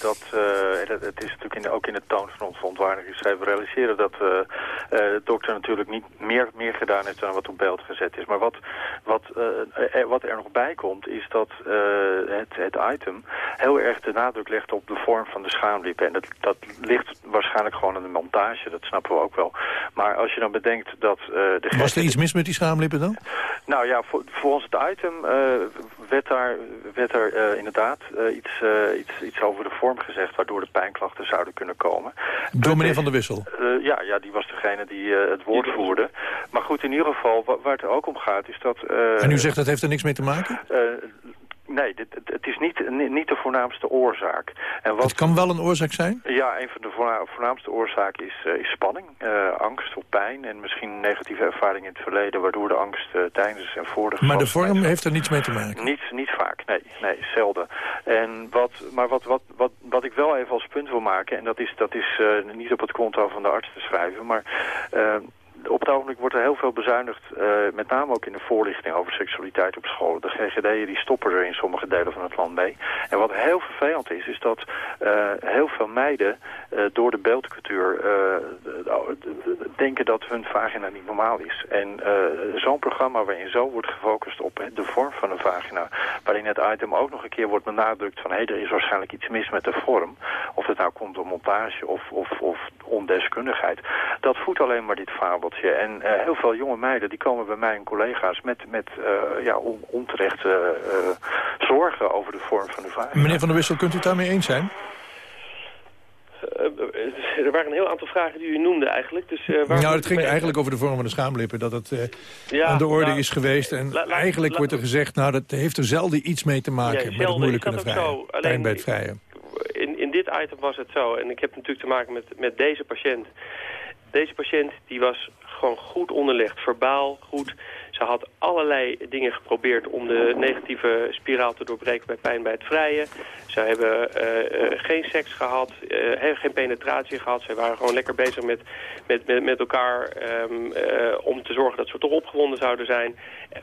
dat, uh, dat... Het is natuurlijk in de, ook in de toon van onze ontwaardiging geschreven. We realiseren dat uh, de dokter natuurlijk niet meer, meer gedaan heeft dan wat op beeld gezet is. Maar wat, wat, er, wat er nog bij komt, is dat het, het item heel erg de nadruk legt op de vorm van de schaamlippen. En dat, dat ligt waarschijnlijk gewoon in de montage, dat snappen we ook wel. Maar als je dan bedenkt dat... de Was er iets mis met die schaamlippen dan? Nou ja, voor, volgens het item uh, werd daar, werd er uh, inderdaad uh, iets, iets, iets over de vorm gezegd... waardoor de pijnklachten zouden kunnen komen. Door meneer Van der Wissel? ja, ja, die was degene die het woord voerde. Maar goed, in ieder geval, waar het er ook om gaat, is dat... en u zegt dat heeft er niks mee te maken? Nee, dit, het, is niet, ni- niet de voornaamste oorzaak. En wat, Het kan wel een oorzaak zijn? Ja, een van de voorna- voornaamste oorzaken is, eh, is spanning, eh, angst of pijn... en misschien negatieve ervaringen in het verleden... waardoor de angst eh, tijdens en voor de Maar de vorm heeft er niets mee te maken. Niet, niet vaak, nee, nee, zelden. En wat, maar wat, wat, wat, wat ik wel even als punt wil maken... en dat is, dat is niet op het konto van de arts te schrijven... maar op het ogenblik wordt er heel veel bezuinigd... eh, met name ook in de voorlichting over seksualiteit op scholen. De GGD'en die stoppen er in sommige delen van het land mee. En wat heel vervelend is, is dat eh, heel veel meiden... eh, door de beeldcultuur de- de- de- denken dat hun vagina niet normaal is. En zo'n programma waarin zo wordt gefocust op de vorm van een vagina... waarin het item ook nog een keer wordt benadrukt van... hé, er is waarschijnlijk iets mis met de vorm. Of het nou komt door montage of, of, of ondeskundigheid. Dat voedt alleen maar dit fabeltje. En eh, heel veel jonge meiden die komen bij mij en collega's... met, met eh, ja, on, onterechte eh, zorgen over de vorm van de vagina. Meneer Van der Wissel, kunt u het daarmee eens zijn? Er waren een heel aantal vragen die u noemde eigenlijk. Dus, eh, waar Nou, het ging mee- eigenlijk over de vorm van de schaamlippen. Dat het eh, Ja, aan de orde nou, is geweest. En la- la- eigenlijk la- wordt er gezegd... nou, dat heeft er zelden iets mee te maken Ja, met het zelden moeilijk is dat kunnen ook vrijen. zo. Alleen- Pijn bij het vrijen. Dit item was het zo. En ik heb natuurlijk te maken met, met deze patiënt. Deze patiënt die was gewoon goed onderlegd, verbaal goed. Ze had allerlei dingen geprobeerd om de negatieve spiraal te doorbreken bij pijn bij het vrijen. Ze hebben eh, eh, geen seks gehad, eh, hebben geen penetratie gehad. Ze waren gewoon lekker bezig met, met, met, met elkaar ehm, eh, om te zorgen dat ze toch opgewonden zouden zijn.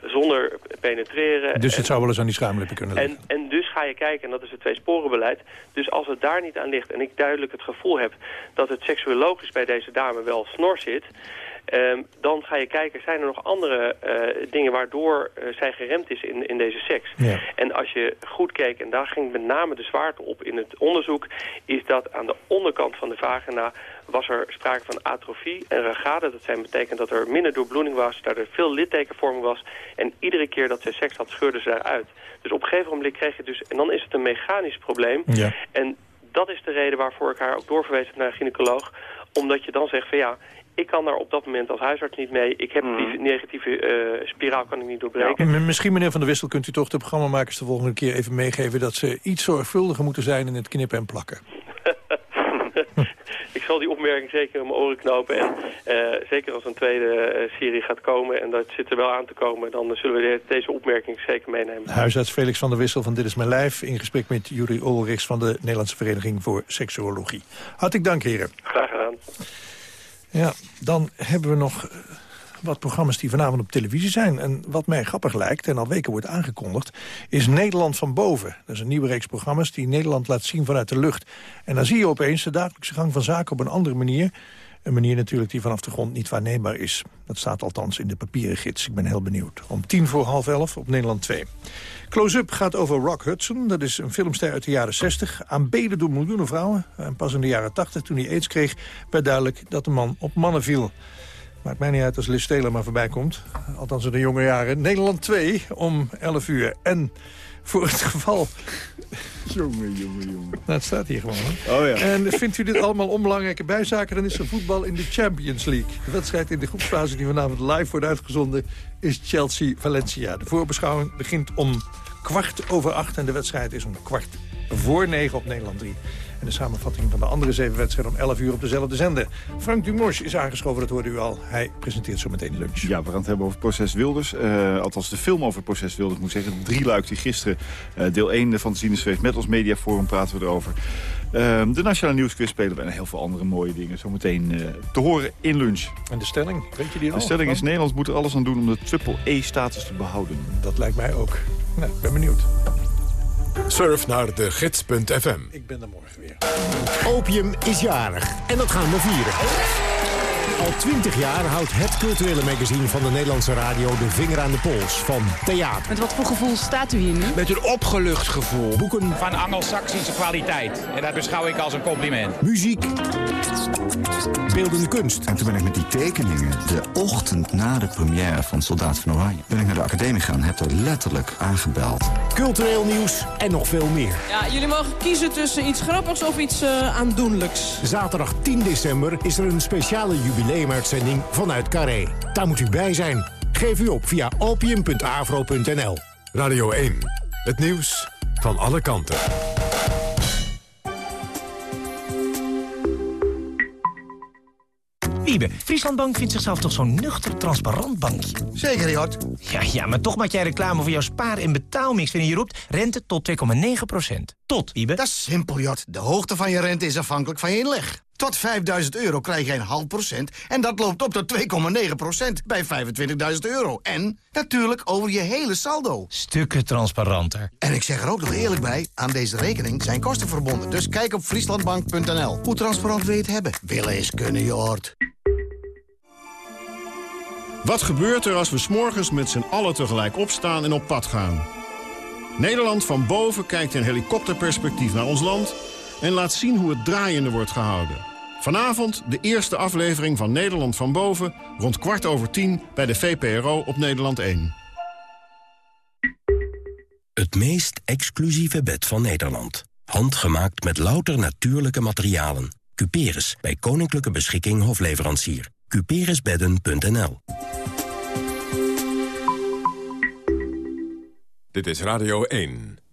Zonder penetreren. Dus En- het zou wel eens aan die schaamlippen kunnen liggen. en, en dus ga je kijken, en dat is het tweesporenbeleid. Dus als het daar niet aan ligt en ik duidelijk het gevoel heb... dat het seksuologisch bij deze dame wel snor zit... ehm, dan ga je kijken, zijn er nog andere eh, dingen waardoor eh, zij geremd is in, in deze seks? Ja. En als je goed keek, en daar ging met name de zwaarte op in het onderzoek... is dat aan de onderkant van de vagina was er sprake van atrofie en ragade. Dat zijn, betekent dat er minder doorbloeding was, dat er veel littekenvorming was. En iedere keer dat zij seks had, scheurde ze daaruit. Dus op een gegeven moment kreeg je dus... En dan is het een mechanisch probleem. Ja. En dat is de reden waarvoor ik haar ook doorverwezen heb naar een gynaecoloog. Omdat je dan zegt van ja, ik kan daar op dat moment als huisarts niet mee. Ik heb die negatieve eh, spiraal kan ik niet doorbreken. M- Misschien, meneer Van der Wissel, kunt u toch de programmamakers de volgende keer even meegeven... dat ze iets zorgvuldiger moeten zijn in het knippen en plakken. ik zal die opmerking zeker in mijn oren knopen. En eh, zeker als een tweede eh, serie gaat komen, en dat zit er wel aan te komen... dan zullen we de- deze opmerking zeker meenemen. Huisarts Felix van der Wissel van Dit is Mijn Lijf... in gesprek met Juri Olrichs van de Nederlandse Vereniging voor Seksuologie. Hartelijk dank, heren. Graag gedaan. Ja, dan hebben we nog eh, wat programma's die vanavond op televisie zijn. En wat mij grappig lijkt, en al weken wordt aangekondigd... is Nederland van Boven. Dat is een nieuwe reeks programma's die Nederland laat zien vanuit de lucht. En dan zie je opeens de dagelijkse gang van zaken op een andere manier. Een manier natuurlijk die vanaf de grond niet waarneembaar is. Dat staat althans in de papieren gids. Ik ben heel benieuwd. Om tien voor half elf op Nederland 2. Close-up gaat over Rock Hudson. Dat is een filmster uit de jaren 60. Aanbeden door miljoenen vrouwen. En pas in de jaren 80, toen hij aids kreeg... werd duidelijk dat de man op mannen viel. Maakt mij niet uit als Liz Taylor maar voorbij komt. Althans in de jonge jaren. Nederland 2 om 11 uur. En voor het geval... Jongen, jongen, jongen. Nou, het staat hier gewoon. hè? Oh ja. En vindt u dit allemaal onbelangrijke bijzaken... dan is er voetbal in de Champions League. De wedstrijd in de groepsfase die vanavond live wordt uitgezonden... is Chelsea-Valencia. De voorbeschouwing begint om kwart over acht... en de wedstrijd is om kwart voor negen op Nederland 3. En de samenvatting van de andere zeven wedstrijden om 11 uur op dezelfde zender. Frank Dumors is aangeschoven, dat hoorde u al. Hij presenteert zo meteen lunch. Ja, we gaan het hebben over proces Wilders. Eh, althans, de film over proces Wilders moet zeggen. De drieluik die gisteren eh, deel 1 van is geweest. Met ons mediaforum praten we erover. Ehm, de Nationale Nieuwsquiz spelen we en heel veel andere mooie dingen. Zometeen eh te horen in lunch. En de stelling, weet je die al? De stelling is? Nederland moet er alles aan doen om de triple-E-status te behouden. Dat lijkt mij ook. Nou, ik ben benieuwd. Surf naar de gids.fm. Ik ben er morgen Opium is jarig en dat gaan we vieren. Al twintig jaar houdt het culturele magazine van de Nederlandse radio de vinger aan de pols van theater. Met wat voor gevoel staat u hier nu? Met een opgelucht gevoel. Boeken. Van Angelsaksische kwaliteit. En dat beschouw ik als een compliment. Muziek. Beeldende kunst. En toen ben ik met die tekeningen, de ochtend na de première van Soldaat van Oranje... ben ik naar de academie gegaan en heb er letterlijk aangebeld. Cultureel nieuws en nog veel meer. Ja, jullie mogen kiezen tussen iets grappigs of iets eh, aandoenlijks. Zaterdag 10 december is er een speciale jubileumuitzending vanuit Carré. Daar moet u bij zijn. Geef u op via opium.avro.nl. Radio 1. Het nieuws van alle kanten. Wiebe, Frieslandbank vindt zichzelf toch zo'n nuchter, transparant bankje? Zeker, Jort. Ja, ja, maar toch maak jij reclame voor jouw spaar- en betaalmix... wanneer je roept rente tot 2,9% Tot, Wiebe. Dat is simpel, Jort. De hoogte van je rente is afhankelijk van je inleg. Tot 5000 euro krijg je een half procent en dat loopt op tot 2,9 procent bij 25.000 euro. En natuurlijk over je hele saldo. Stukken transparanter. En ik zeg er ook nog eerlijk bij, aan deze rekening zijn kosten verbonden. Dus kijk op frieslandbank.nl. Hoe transparant wil je het hebben? Willen is kunnen, Jort. Wat gebeurt er als we s'morgens met z'n allen tegelijk opstaan en op pad gaan? Nederland van boven kijkt in helikopterperspectief naar ons land... en laat zien hoe het draaiende wordt gehouden. Vanavond de eerste aflevering van Nederland van boven... rond kwart over tien bij de VPRO op Nederland 1. Het meest exclusieve bed van Nederland. Handgemaakt met louter natuurlijke materialen. Cuperus, bij Koninklijke Beschikking Hofleverancier. Cuperusbedden.nl Dit is Radio 1.